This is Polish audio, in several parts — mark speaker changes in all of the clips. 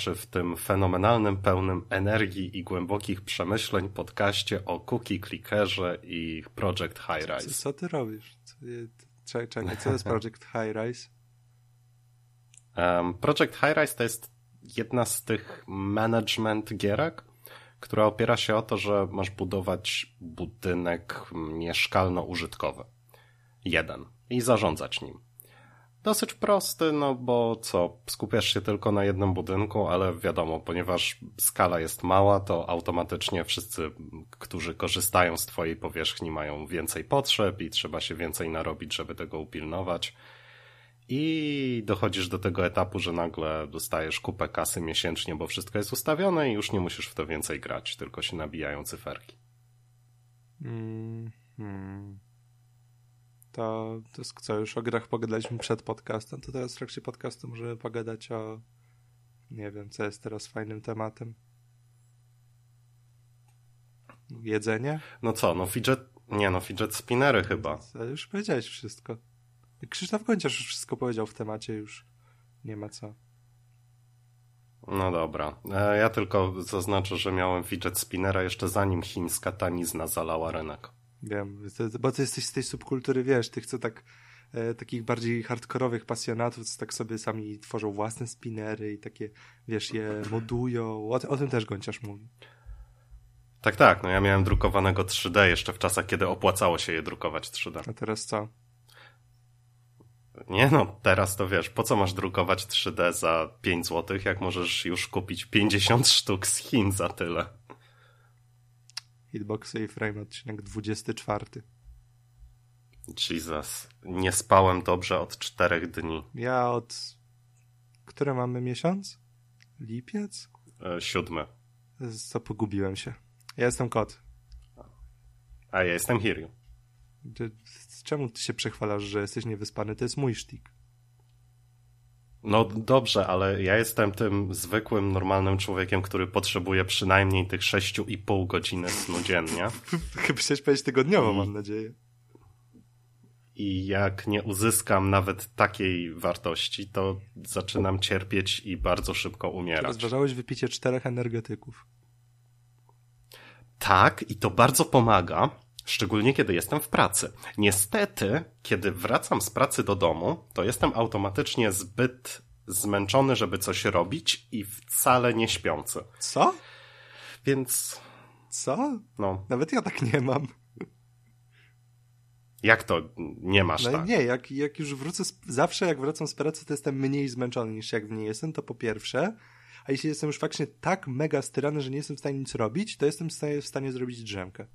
Speaker 1: słuchaczy w tym fenomenalnym, pełnym energii i głębokich przemyśleń podcaście o Cookie Clickerze i Project High Rise.
Speaker 2: Co, co ty robisz? Czekaj, czekaj, co jest Project High Rise?
Speaker 1: Um, Project High Rise to jest jedna z tych management gierek, która opiera się o to, że masz budować budynek mieszkalno-użytkowy. Jeden. I zarządzać nim. Dosyć prosty, no bo co, skupiasz się tylko na jednym budynku, ale wiadomo, ponieważ skala jest mała, to automatycznie wszyscy, którzy korzystają z twojej powierzchni mają więcej potrzeb i trzeba się więcej narobić, żeby tego upilnować. I dochodzisz do tego etapu, że nagle dostajesz kupę kasy miesięcznie, bo wszystko jest ustawione i już nie musisz w to więcej grać, tylko się nabijają cyferki.
Speaker 2: Mm, hmm. To, to co, już o grach pogadaliśmy przed podcastem, to teraz w trakcie podcastu możemy pogadać o nie wiem, co jest teraz fajnym tematem. Jedzenie?
Speaker 1: No co, no fidget, nie no, fidget spinnery chyba.
Speaker 2: Ale już powiedziałeś wszystko. Krzysztof Gonciarz już wszystko powiedział w temacie, już nie ma co.
Speaker 1: No dobra. E, ja tylko zaznaczę, że miałem fidget spinnera jeszcze zanim chińska tanizna zalała rynek.
Speaker 2: Wiem, bo ty jesteś z tej subkultury, wiesz, tych co tak e, takich bardziej hardkorowych pasjonatów, co tak sobie sami tworzą własne spinnery i takie, wiesz, je modują. O, o tym też Gonciarz mówi.
Speaker 1: Tak, tak. No ja miałem drukowanego 3D jeszcze w czasach, kiedy opłacało się je drukować 3D.
Speaker 2: A teraz co?
Speaker 1: Nie no, teraz to wiesz, po co masz drukować 3D za 5 zł, jak możesz już kupić 50 sztuk z Chin za tyle.
Speaker 2: Hitboxy i frame odcinek 24.
Speaker 1: Jesus. Nie spałem dobrze od 4 dni.
Speaker 2: Ja od... Które mamy miesiąc? Lipiec?
Speaker 1: E, siódmy.
Speaker 2: Co pogubiłem się. Ja jestem kot.
Speaker 1: A ja jestem Hiryu.
Speaker 2: Czemu ty się przechwalasz, że jesteś niewyspany? To jest mój sztik.
Speaker 1: No dobrze, ale ja jestem tym zwykłym, normalnym człowiekiem, który potrzebuje przynajmniej tych 6,5 godziny snu dziennie.
Speaker 2: Chyba chciałeś powiedzieć tygodniowo, I... mam nadzieję.
Speaker 1: I jak nie uzyskam nawet takiej wartości, to zaczynam cierpieć i bardzo szybko umierać.
Speaker 2: Rozważałeś wypicie czterech energetyków.
Speaker 1: Tak, i to bardzo pomaga, Szczególnie kiedy jestem w pracy. Niestety, kiedy wracam z pracy do domu, to jestem automatycznie zbyt zmęczony, żeby coś robić i wcale nie śpiący.
Speaker 2: Co?
Speaker 1: Więc.
Speaker 2: Co?
Speaker 1: No.
Speaker 2: Nawet ja tak nie mam.
Speaker 1: Jak to nie masz
Speaker 2: no
Speaker 1: tak?
Speaker 2: Nie, jak, jak już wrócę, z, zawsze jak wracam z pracy, to jestem mniej zmęczony niż jak w niej jestem, to po pierwsze. A jeśli jestem już faktycznie tak mega styrany, że nie jestem w stanie nic robić, to jestem w stanie, w stanie zrobić drzemkę.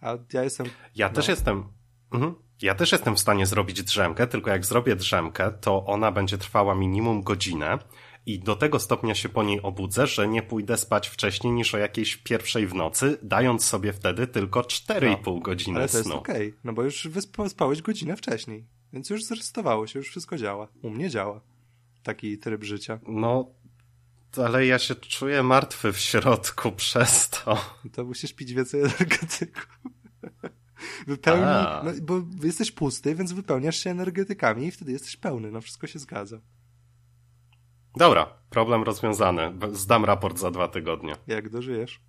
Speaker 2: A ja jestem.
Speaker 1: Ja no. też jestem. Mhm. Ja też jestem w stanie zrobić drzemkę, tylko jak zrobię drzemkę, to ona będzie trwała minimum godzinę i do tego stopnia się po niej obudzę, że nie pójdę spać wcześniej niż o jakiejś pierwszej w nocy, dając sobie wtedy tylko 4,5 no, godziny
Speaker 2: ale
Speaker 1: to
Speaker 2: jest okej, okay, no bo już wyspałeś godzinę wcześniej, więc już zresetowało się, już wszystko działa. U mnie działa taki tryb życia.
Speaker 1: No, ale ja się czuję martwy w środku przez to.
Speaker 2: To musisz pić więcej energetyku. Wypełnij, no, bo jesteś pusty, więc wypełniasz się energetykami i wtedy jesteś pełny, no wszystko się zgadza.
Speaker 1: Dobra, problem rozwiązany. Zdam raport za dwa tygodnie.
Speaker 2: Jak dożyjesz?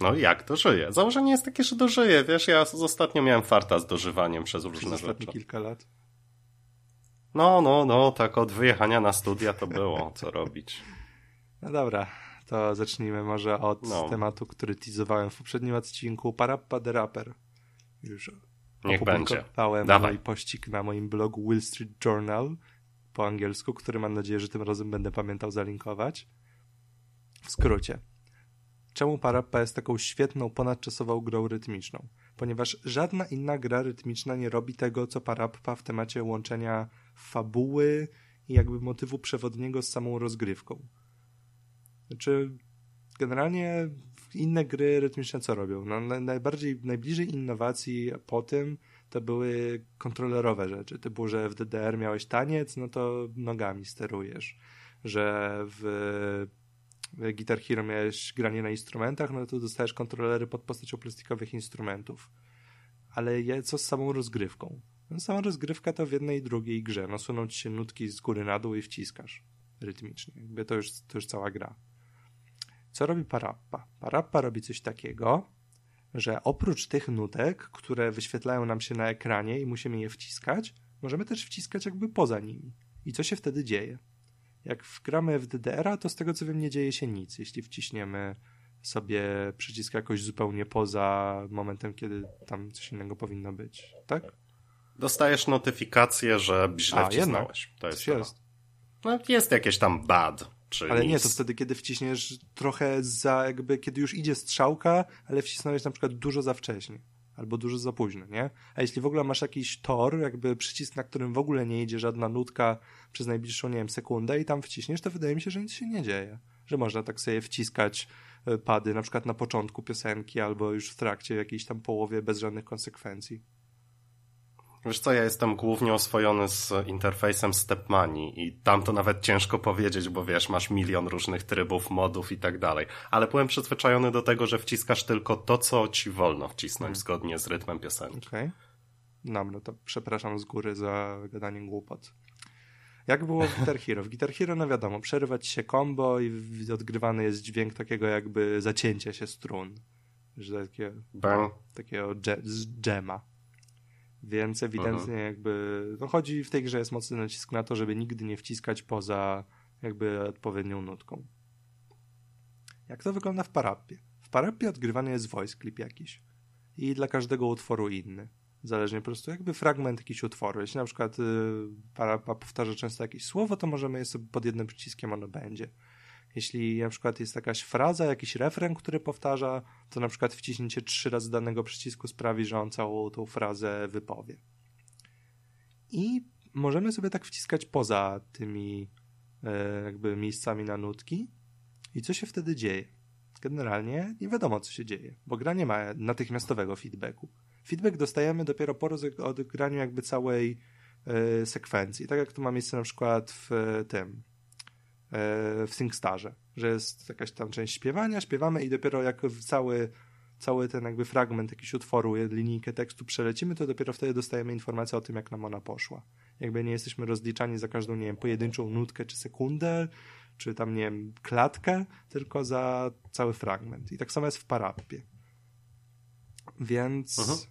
Speaker 1: No jak dożyję? Założenie jest takie, że dożyję. Wiesz, ja ostatnio miałem farta z dożywaniem przez różne
Speaker 2: przez
Speaker 1: rzeczy.
Speaker 2: kilka lat.
Speaker 1: No, no, no, tak od wyjechania na studia to było, co robić.
Speaker 2: No dobra, to zacznijmy może od no. tematu, który teasowałem w poprzednim odcinku. Parappa the Rapper. Już
Speaker 1: Niech będzie.
Speaker 2: mój pościg na moim blogu Wall Street Journal po angielsku, który mam nadzieję, że tym razem będę pamiętał zalinkować. W skrócie. Czemu Parappa jest taką świetną, ponadczasową grą rytmiczną? Ponieważ żadna inna gra rytmiczna nie robi tego, co Parappa w temacie łączenia fabuły i jakby motywu przewodniego z samą rozgrywką. Znaczy, generalnie inne gry rytmiczne co robią? No, najbardziej, najbliżej innowacji po tym to były kontrolerowe rzeczy. Typu, że w DDR miałeś taniec, no to nogami sterujesz. Że w Guitar Hero miałeś granie na instrumentach, no to dostajesz kontrolery pod postacią plastikowych instrumentów. Ale co z samą rozgrywką? No, sama rozgrywka to w jednej i drugiej grze. No się nutki z góry na dół i wciskasz. rytmicznie. Jakby to już, to już cała gra. Co robi Parappa? Parappa robi coś takiego, że oprócz tych nutek, które wyświetlają nam się na ekranie i musimy je wciskać, możemy też wciskać jakby poza nimi. I co się wtedy dzieje? Jak wgramy w DDR-a, to z tego co wiem nie dzieje się nic, jeśli wciśniemy sobie przycisk jakoś zupełnie poza momentem, kiedy tam coś innego powinno być, tak?
Speaker 1: Dostajesz notyfikację, że źle
Speaker 2: A,
Speaker 1: wcisnąłeś.
Speaker 2: Jednak.
Speaker 1: To jest,
Speaker 2: jest.
Speaker 1: No, jest jakieś tam bad. Czy
Speaker 2: ale
Speaker 1: nic.
Speaker 2: nie, to wtedy, kiedy wciśniesz trochę za, jakby, kiedy już idzie strzałka, ale wcisnąłeś na przykład dużo za wcześnie. Albo dużo za późno, nie? A jeśli w ogóle masz jakiś tor, jakby przycisk, na którym w ogóle nie idzie żadna nutka przez najbliższą, nie wiem, sekundę i tam wciśniesz, to wydaje mi się, że nic się nie dzieje. Że można tak sobie wciskać e, pady, na przykład na początku piosenki, albo już w trakcie, w jakiejś tam połowie, bez żadnych konsekwencji.
Speaker 1: Wiesz co, ja jestem głównie oswojony z interfejsem Stepmani i tam to nawet ciężko powiedzieć, bo wiesz, masz milion różnych trybów, modów i tak dalej. Ale byłem przyzwyczajony do tego, że wciskasz tylko to, co ci wolno wcisnąć
Speaker 2: Hmm.
Speaker 1: zgodnie z rytmem piosenki.
Speaker 2: Okej. Okay. No, to przepraszam z góry za gadanie głupot. Jak było w Guitar Hero? W Guitar Hero, no wiadomo, przerywać się combo i odgrywany jest dźwięk takiego jakby zacięcia się strun. Że takie,
Speaker 1: Bang.
Speaker 2: takiego dżema. Więc ewidentnie mhm. jakby, no chodzi w tej grze jest mocny nacisk na to, żeby nigdy nie wciskać poza jakby odpowiednią nutką. Jak to wygląda w Parappie? W Parappie odgrywany jest voice clip jakiś. I dla każdego utworu inny. Zależnie po prostu jakby fragment jakiś utworu. Jeśli na przykład y, Parappa powtarza często jakieś słowo, to możemy je sobie pod jednym przyciskiem ono będzie. Jeśli na przykład jest jakaś fraza, jakiś refren, który powtarza, to na przykład wciśnięcie trzy razy danego przycisku sprawi, że on całą tą frazę wypowie. I możemy sobie tak wciskać poza tymi e, jakby miejscami na nutki. I co się wtedy dzieje? Generalnie nie wiadomo, co się dzieje, bo gra nie ma natychmiastowego feedbacku. Feedback dostajemy dopiero po odgraniu jakby całej e, sekwencji. Tak jak to ma miejsce na przykład w tym, w SingStarze, że jest jakaś tam część śpiewania, śpiewamy i dopiero jak cały, cały ten jakby fragment jakiś utworu, linijkę tekstu przelecimy, to dopiero wtedy dostajemy informację o tym, jak nam ona poszła. Jakby nie jesteśmy rozliczani za każdą, nie wiem, pojedynczą nutkę czy sekundę, czy tam, nie wiem, klatkę, tylko za cały fragment. I tak samo jest w Parappie. Więc uh -huh.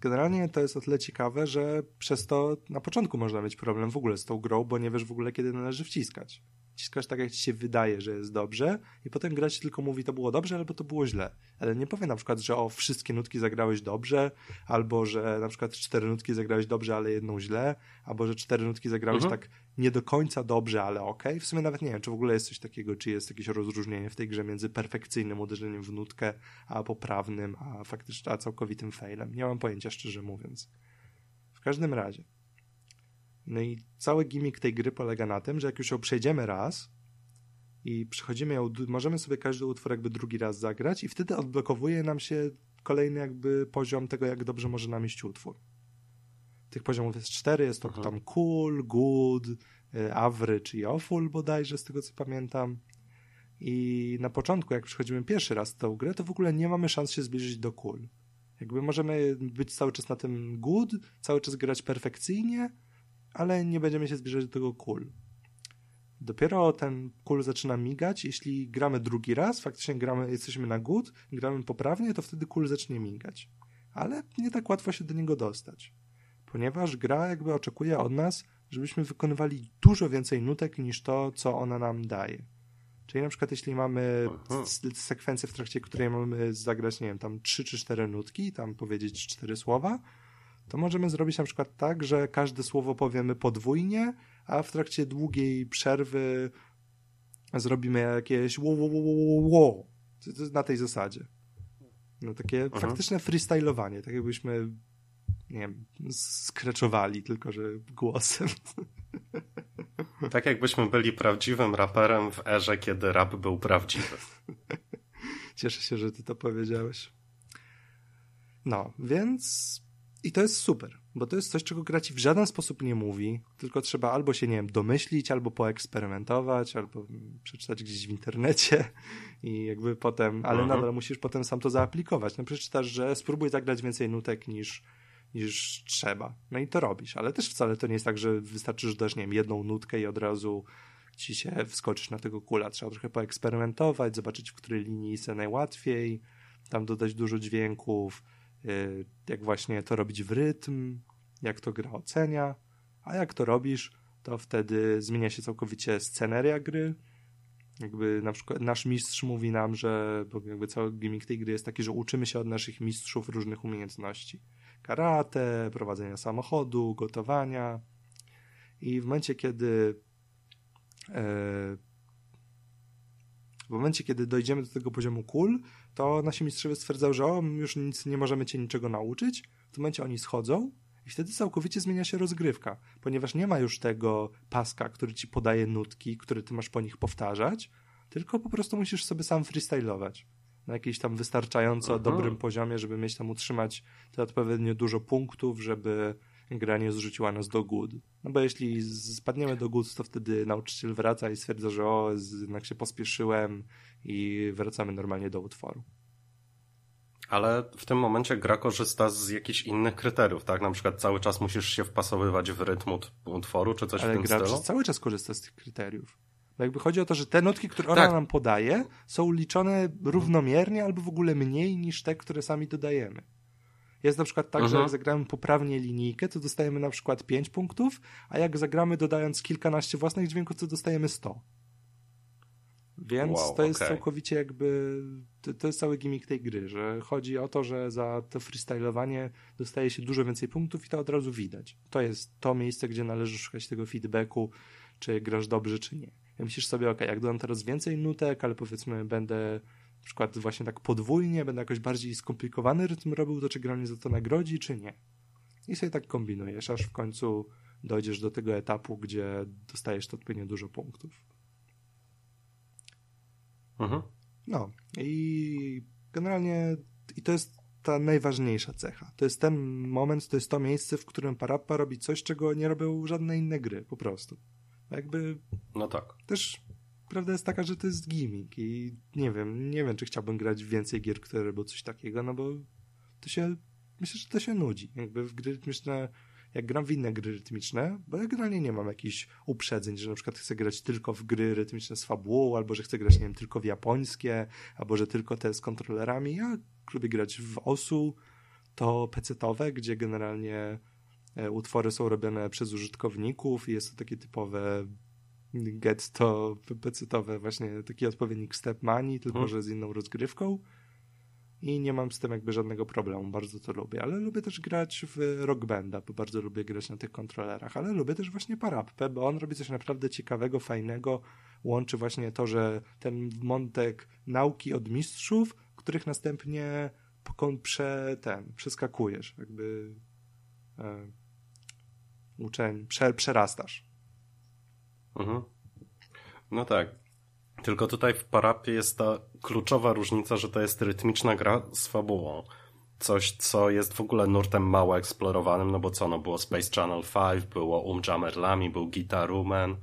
Speaker 2: generalnie to jest o tyle ciekawe, że przez to na początku można mieć problem w ogóle z tą grą, bo nie wiesz w ogóle, kiedy należy wciskać wciskasz tak, jak ci się wydaje, że jest dobrze i potem grać tylko mówi, to było dobrze, albo to było źle. Ale nie powie na przykład, że o, wszystkie nutki zagrałeś dobrze, albo że na przykład cztery nutki zagrałeś dobrze, ale jedną źle, albo że cztery nutki zagrałeś mhm. tak nie do końca dobrze, ale okej. Okay. W sumie nawet nie wiem, czy w ogóle jest coś takiego, czy jest jakieś rozróżnienie w tej grze między perfekcyjnym uderzeniem w nutkę, a poprawnym, a faktycznie, a całkowitym failem. Nie mam pojęcia, szczerze mówiąc. W każdym razie. No i cały gimmick tej gry polega na tym, że jak już ją przejdziemy raz i przechodzimy ją, możemy sobie każdy utwór jakby drugi raz zagrać i wtedy odblokowuje nam się kolejny jakby poziom tego, jak dobrze może nam iść utwór. Tych poziomów jest cztery, jest to Aha. tam cool, good, average i awful bodajże, z tego co pamiętam. I na początku, jak przechodzimy pierwszy raz tą grę, to w ogóle nie mamy szans się zbliżyć do cool. Jakby możemy być cały czas na tym good, cały czas grać perfekcyjnie, ale nie będziemy się zbliżać do tego kul. Dopiero ten kul zaczyna migać, jeśli gramy drugi raz, faktycznie gramy, jesteśmy na good, gramy poprawnie, to wtedy kul zacznie migać. Ale nie tak łatwo się do niego dostać, ponieważ gra jakby oczekuje od nas, żebyśmy wykonywali dużo więcej nutek niż to, co ona nam daje. Czyli na przykład jeśli mamy sekwencję, w trakcie której mamy zagrać, nie wiem, tam 3 czy 4 nutki, tam powiedzieć 4 słowa, to możemy zrobić na przykład tak, że każde słowo powiemy podwójnie, a w trakcie długiej przerwy zrobimy jakieś wo, wo, wo, wo, wo. Na tej zasadzie. No takie Aha. faktyczne freestylowanie, tak jakbyśmy nie wiem, skreczowali, tylko że głosem.
Speaker 1: Tak jakbyśmy byli prawdziwym raperem w erze, kiedy rap był prawdziwy.
Speaker 2: Cieszę się, że ty to powiedziałeś. No, więc i to jest super, bo to jest coś, czego gra ci w żaden sposób nie mówi, tylko trzeba albo się, nie wiem, domyślić, albo poeksperymentować, albo przeczytać gdzieś w internecie i jakby potem, ale mhm. nadal musisz potem sam to zaaplikować. No przeczytasz, że spróbuj zagrać więcej nutek niż, niż trzeba. No i to robisz, ale też wcale to nie jest tak, że wystarczy, że dasz, nie wiem, jedną nutkę i od razu ci się wskoczysz na tego kula. Trzeba trochę poeksperymentować, zobaczyć, w której linii jest najłatwiej, tam dodać dużo dźwięków, jak właśnie to robić w rytm, jak to gra ocenia, a jak to robisz, to wtedy zmienia się całkowicie sceneria gry. Jakby na przykład nasz mistrz mówi nam, że bo jakby cały gimmick tej gry jest taki, że uczymy się od naszych mistrzów różnych umiejętności. Karate, prowadzenia samochodu, gotowania. I w momencie, kiedy e, w momencie, kiedy dojdziemy do tego poziomu kul, to nasi mistrzowie stwierdzają, że o, już nic, nie możemy cię niczego nauczyć. W tym momencie oni schodzą i wtedy całkowicie zmienia się rozgrywka, ponieważ nie ma już tego paska, który ci podaje nutki, które ty masz po nich powtarzać, tylko po prostu musisz sobie sam freestylować na jakimś tam wystarczająco Aha. dobrym poziomie, żeby mieć tam utrzymać te odpowiednio dużo punktów, żeby gra nie zrzuciła nas do good. No bo jeśli spadniemy do good, to wtedy nauczyciel wraca i stwierdza, że o, jednak się pospieszyłem i wracamy normalnie do utworu.
Speaker 1: Ale w tym momencie gra korzysta z jakichś innych kryteriów, tak? Na przykład cały czas musisz się wpasowywać w rytm utworu, czy coś
Speaker 2: Ale
Speaker 1: w tym
Speaker 2: gra
Speaker 1: stylu?
Speaker 2: cały czas korzysta z tych kryteriów. Bo jakby chodzi o to, że te nutki, które ona tak. nam podaje, są liczone równomiernie albo w ogóle mniej niż te, które sami dodajemy. Jest na przykład tak, że jak mhm. zagramy poprawnie linijkę, to dostajemy na przykład 5 punktów, a jak zagramy dodając kilkanaście własnych dźwięków, to dostajemy 100. Więc wow, to jest okay. całkowicie jakby, to, to, jest cały gimmick tej gry, że chodzi o to, że za to freestylowanie dostaje się dużo więcej punktów i to od razu widać. To jest to miejsce, gdzie należy szukać tego feedbacku, czy grasz dobrze, czy nie. Myślisz sobie, ok, jak dodam teraz więcej nutek, ale powiedzmy będę na przykład właśnie tak podwójnie, będę jakoś bardziej skomplikowany rytm robił, to czy gra mnie za to nagrodzi, czy nie. I sobie tak kombinujesz, aż w końcu dojdziesz do tego etapu, gdzie dostajesz odpowiednio dużo punktów.
Speaker 1: Mhm.
Speaker 2: No i generalnie i to jest ta najważniejsza cecha. To jest ten moment, to jest to miejsce, w którym Parappa robi coś, czego nie robią żadne inne gry, po prostu. Jakby...
Speaker 1: No tak.
Speaker 2: Też prawda jest taka, że to jest gimmick i nie wiem, nie wiem, czy chciałbym grać w więcej gier, które robią coś takiego, no bo to się, myślę, że to się nudzi. Jakby w gry rytmiczne, jak gram w inne gry rytmiczne, bo ja generalnie nie mam jakichś uprzedzeń, że na przykład chcę grać tylko w gry rytmiczne z fabułą, albo że chcę grać, nie wiem, tylko w japońskie, albo że tylko te z kontrolerami. Ja lubię grać w OSU, to pecetowe, gdzie generalnie e, utwory są robione przez użytkowników i jest to takie typowe get to pecetowe właśnie taki odpowiednik Step Money, tylko hmm. że z inną rozgrywką i nie mam z tym jakby żadnego problemu, bardzo to lubię, ale lubię też grać w Rock Banda, bo bardzo lubię grać na tych kontrolerach, ale lubię też właśnie Parappę, bo on robi coś naprawdę ciekawego, fajnego, łączy właśnie to, że ten wątek nauki od mistrzów, których następnie prze, ten, przeskakujesz, jakby e, uczeń, prze, przerastasz.
Speaker 1: Mhm. No tak. Tylko tutaj w Parapie jest ta kluczowa różnica, że to jest rytmiczna gra z fabułą. Coś, co jest w ogóle nurtem mało eksplorowanym, no bo co, no było Space Channel 5, było Umjammer Lami, był Guitar Woman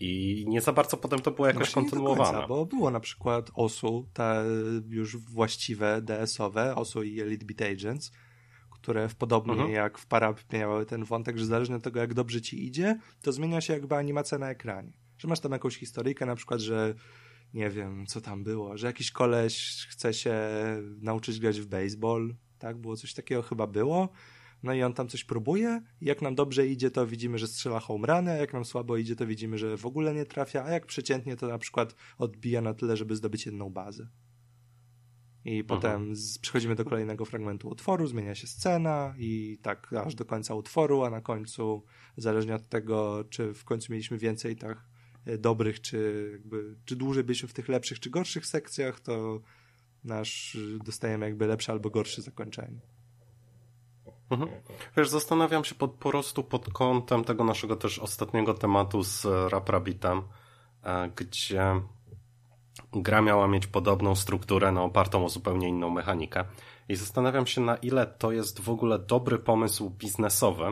Speaker 1: i nie za bardzo potem to było jakoś no kontynuowane. Końca,
Speaker 2: bo było na przykład OSU, te już właściwe DS-owe, OSU i Elite Beat Agents, które w podobnie mhm. jak w Parap miały ten wątek, że zależnie od tego, jak dobrze ci idzie, to zmienia się jakby animacja na ekranie. Że masz tam jakąś historyjkę, na przykład, że nie wiem, co tam było, że jakiś koleś chce się nauczyć grać w baseball, tak? Było coś takiego chyba było. No i on tam coś próbuje. Jak nam dobrze idzie, to widzimy, że strzela home run, a jak nam słabo idzie, to widzimy, że w ogóle nie trafia, a jak przeciętnie, to na przykład odbija na tyle, żeby zdobyć jedną bazę. I Aha. potem z, przechodzimy do kolejnego fragmentu utworu, zmienia się scena i tak aż do końca utworu, a na końcu, zależnie od tego, czy w końcu mieliśmy więcej tak e, dobrych, czy jakby, czy dłużej byliśmy w tych lepszych, czy gorszych sekcjach, to nasz dostajemy jakby lepsze albo gorsze zakończenie.
Speaker 1: Mhm. Wiesz, zastanawiam się po, po prostu pod kątem tego naszego też ostatniego tematu z Rap Rabbitem, e, gdzie gra miała mieć podobną strukturę, no opartą o zupełnie inną mechanikę. I zastanawiam się, na ile to jest w ogóle dobry pomysł biznesowy,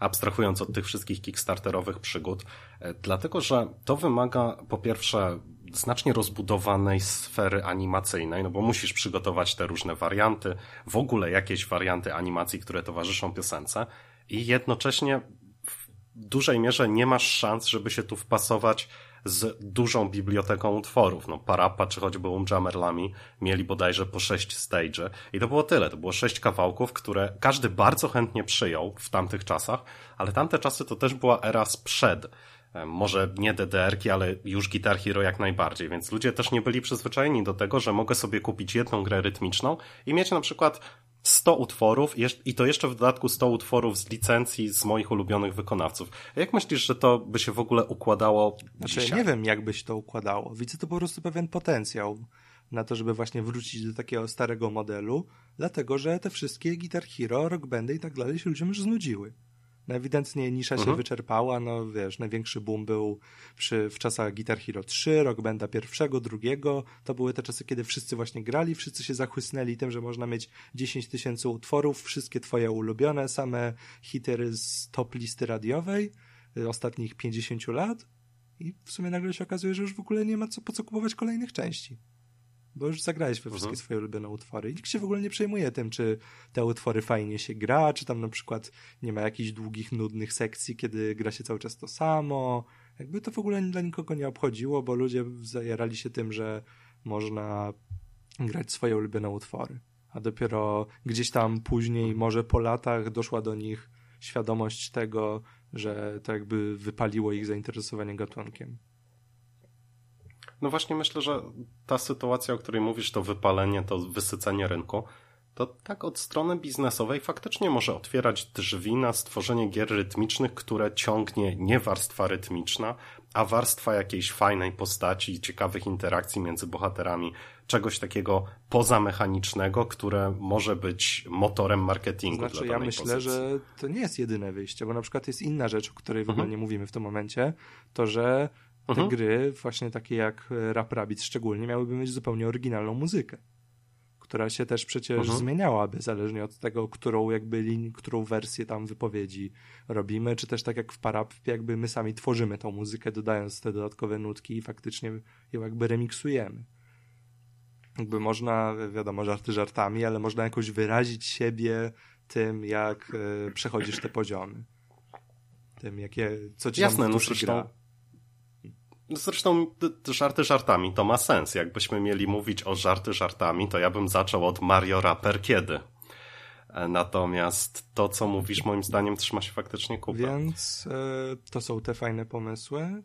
Speaker 1: abstrahując od tych wszystkich kickstarterowych przygód, e, dlatego że to wymaga po pierwsze znacznie rozbudowanej sfery animacyjnej, no bo musisz przygotować te różne warianty, w ogóle jakieś warianty animacji, które towarzyszą piosence i jednocześnie w dużej mierze nie masz szans, żeby się tu wpasować z dużą biblioteką utworów. No, Parappa czy choćby Umjamerlami mieli bodajże po sześć stage i to było tyle. To było sześć kawałków, które każdy bardzo chętnie przyjął w tamtych czasach, ale tamte czasy to też była era sprzed e, może nie DDR-ki, ale już Guitar Hero jak najbardziej, więc ludzie też nie byli przyzwyczajeni do tego, że mogę sobie kupić jedną grę rytmiczną i mieć na przykład 100 utworów i to jeszcze w dodatku 100 utworów z licencji z moich ulubionych wykonawców. A jak myślisz, że to by się w ogóle układało
Speaker 2: Znaczy,
Speaker 1: dzisiaj?
Speaker 2: nie wiem, jak by się to układało. Widzę to po prostu pewien potencjał na to, żeby właśnie wrócić do takiego starego modelu, dlatego, że te wszystkie Guitar Hero, Rock Bandy i tak dalej się ludziom już znudziły. No ewidentnie nisza się mhm. wyczerpała, no wiesz, największy boom był przy, w czasach Guitar Hero 3, Rock Banda pierwszego, drugiego, to były te czasy, kiedy wszyscy właśnie grali, wszyscy się zachłysnęli tym, że można mieć 10 tysięcy utworów, wszystkie twoje ulubione, same hity z top listy radiowej y, ostatnich 50 lat. I w sumie nagle się okazuje, że już w ogóle nie ma co, po co kupować kolejnych części bo już zagrałeś we wszystkie mhm. swoje ulubione utwory i nikt się w ogóle nie przejmuje tym, czy te utwory fajnie się gra, czy tam na przykład nie ma jakichś długich, nudnych sekcji, kiedy gra się cały czas to samo. Jakby to w ogóle dla nikogo nie obchodziło, bo ludzie zajarali się tym, że można grać swoje ulubione utwory. A dopiero gdzieś tam później, może po latach, doszła do nich świadomość tego, że to jakby wypaliło ich zainteresowanie gatunkiem.
Speaker 1: No właśnie myślę, że ta sytuacja, o której mówisz, to wypalenie, to wysycenie rynku, to tak od strony biznesowej faktycznie może otwierać drzwi na stworzenie gier rytmicznych, które ciągnie nie warstwa rytmiczna, a warstwa jakiejś fajnej postaci, ciekawych interakcji między bohaterami, czegoś takiego pozamechanicznego, które może być motorem marketingu
Speaker 2: znaczy,
Speaker 1: dla
Speaker 2: ja myślę,
Speaker 1: pozycji.
Speaker 2: że to nie jest jedyne wyjście, bo na przykład jest inna rzecz, o której w ogóle mhm. nie mówimy w tym momencie, to że te mhm. gry, właśnie takie jak e, Rap Rabbit szczególnie, miałyby mieć zupełnie oryginalną muzykę, która się też przecież mhm. zmieniałaby, zależnie od tego, którą jakby lin, którą wersję tam wypowiedzi robimy, czy też tak jak w Parapie, jakby my sami tworzymy tą muzykę, dodając te dodatkowe nutki i faktycznie ją jakby remiksujemy. Jakby można, wiadomo, żarty żartami, ale można jakoś wyrazić siebie tym, jak e, przechodzisz te poziomy. Tym, jakie, co ci
Speaker 1: Jasne,
Speaker 2: tam
Speaker 1: no zresztą, gra. Zresztą żarty żartami to ma sens. Jakbyśmy mieli mówić o żarty żartami, to ja bym zaczął od Mario Rapper kiedy. E, natomiast to, co mówisz, moim zdaniem trzyma się faktycznie kupy.
Speaker 2: Więc e, to są te fajne pomysły,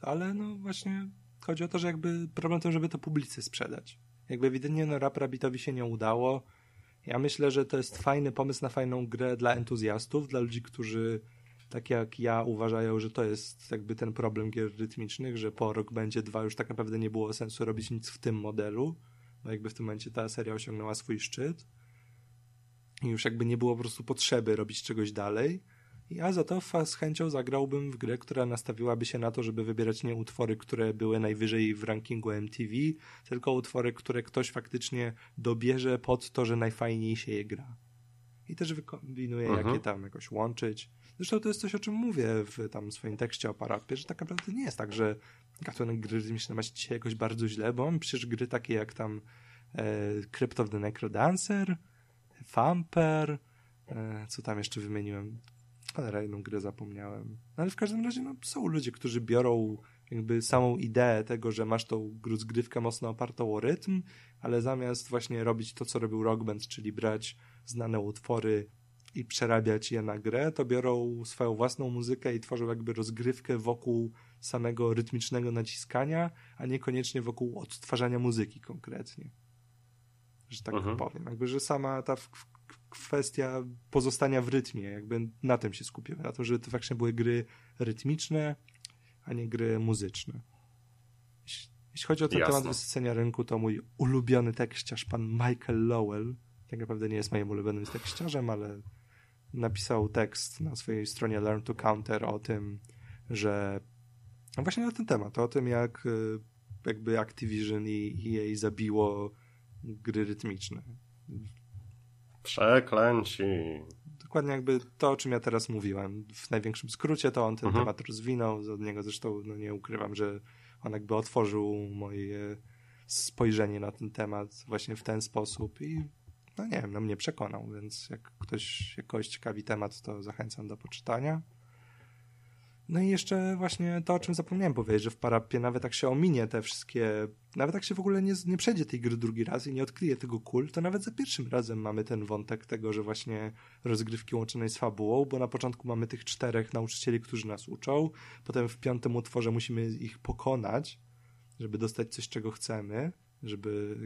Speaker 2: ale no właśnie chodzi o to, że jakby problem to, żeby to publicy sprzedać. Jakby ewidentnie no, Rap Rabbitowi się nie udało. Ja myślę, że to jest fajny pomysł na fajną grę dla entuzjastów, dla ludzi, którzy tak jak ja uważają, że to jest jakby ten problem gier rytmicznych, że po rok będzie dwa już tak naprawdę nie było sensu robić nic w tym modelu, bo jakby w tym momencie ta seria osiągnęła swój szczyt i już jakby nie było po prostu potrzeby robić czegoś dalej. Ja za to z chęcią zagrałbym w grę, która nastawiłaby się na to, żeby wybierać nie utwory, które były najwyżej w rankingu MTV, tylko utwory, które ktoś faktycznie dobierze pod to, że najfajniej się je gra. I też wykombinuje, mhm. jakie tam jakoś łączyć. Zresztą to jest coś, o czym mówię w tam swoim tekście o parapie, że tak naprawdę nie jest tak, że gatunek gry rytmiczne ma się dzisiaj jakoś bardzo źle, bo mam przecież gry takie jak tam e, Crypt of the Necrodancer, Famper, e, co tam jeszcze wymieniłem? Ale jedną grę zapomniałem. No, ale w każdym razie no, są ludzie, którzy biorą jakby samą ideę tego, że masz tą rozgrywkę mocno opartą o rytm, ale zamiast właśnie robić to, co robił Rock Band, czyli brać znane utwory i przerabiać je na grę, to biorą swoją własną muzykę i tworzą jakby rozgrywkę wokół samego rytmicznego naciskania, a niekoniecznie wokół odtwarzania muzyki konkretnie. Że tak mhm. powiem. Jakby, że sama ta kwestia pozostania w rytmie, jakby na tym się skupiłem, na to, żeby to faktycznie były gry rytmiczne, a nie gry muzyczne. Jeśli chodzi o ten Jasne. temat wysycenia rynku, to mój ulubiony tekściarz, pan Michael Lowell, tak naprawdę nie jest moim ulubionym tekściarzem, ale napisał tekst na swojej stronie Learn to Counter o tym, że no właśnie na ten temat, o tym jak y, jakby Activision i EA zabiło gry rytmiczne.
Speaker 1: Przeklęci.
Speaker 2: Dokładnie jakby to, o czym ja teraz mówiłem. W największym skrócie to on ten mhm. temat rozwinął. Od niego zresztą no, nie ukrywam, że on jakby otworzył moje spojrzenie na ten temat właśnie w ten sposób i no nie wiem, no mnie przekonał, więc jak ktoś jakoś ciekawi temat, to zachęcam do poczytania. No i jeszcze właśnie to, o czym zapomniałem powiedzieć, że w Parapie nawet jak się ominie te wszystkie, nawet jak się w ogóle nie, nie przejdzie tej gry drugi raz i nie odkryje tego kul, to nawet za pierwszym razem mamy ten wątek tego, że właśnie rozgrywki łączonej z fabułą, bo na początku mamy tych czterech nauczycieli, którzy nas uczą, potem w piątym utworze musimy ich pokonać, żeby dostać coś, czego chcemy, żeby,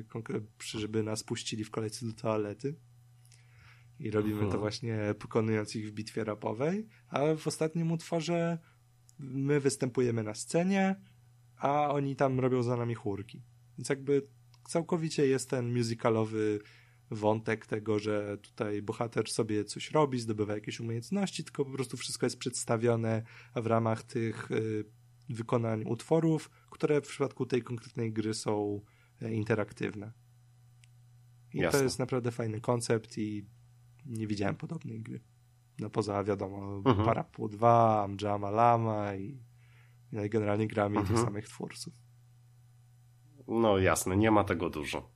Speaker 2: żeby nas puścili w kolejce do toalety. I robimy to mhm. właśnie pokonując ich w bitwie rapowej, a w ostatnim utworze my występujemy na scenie, a oni tam robią za nami chórki. Więc jakby całkowicie jest ten musicalowy wątek tego, że tutaj bohater sobie coś robi, zdobywa jakieś umiejętności, tylko po prostu wszystko jest przedstawione w ramach tych y, wykonań utworów, które w przypadku tej konkretnej gry są interaktywne. I Jasne. to jest naprawdę fajny koncept i nie widziałem podobnej gry. No poza, wiadomo, mhm. Parapu 2, Amjama Lama i, no i generalnie grami mhm. tych samych twórców.
Speaker 1: No jasne, nie ma tego dużo.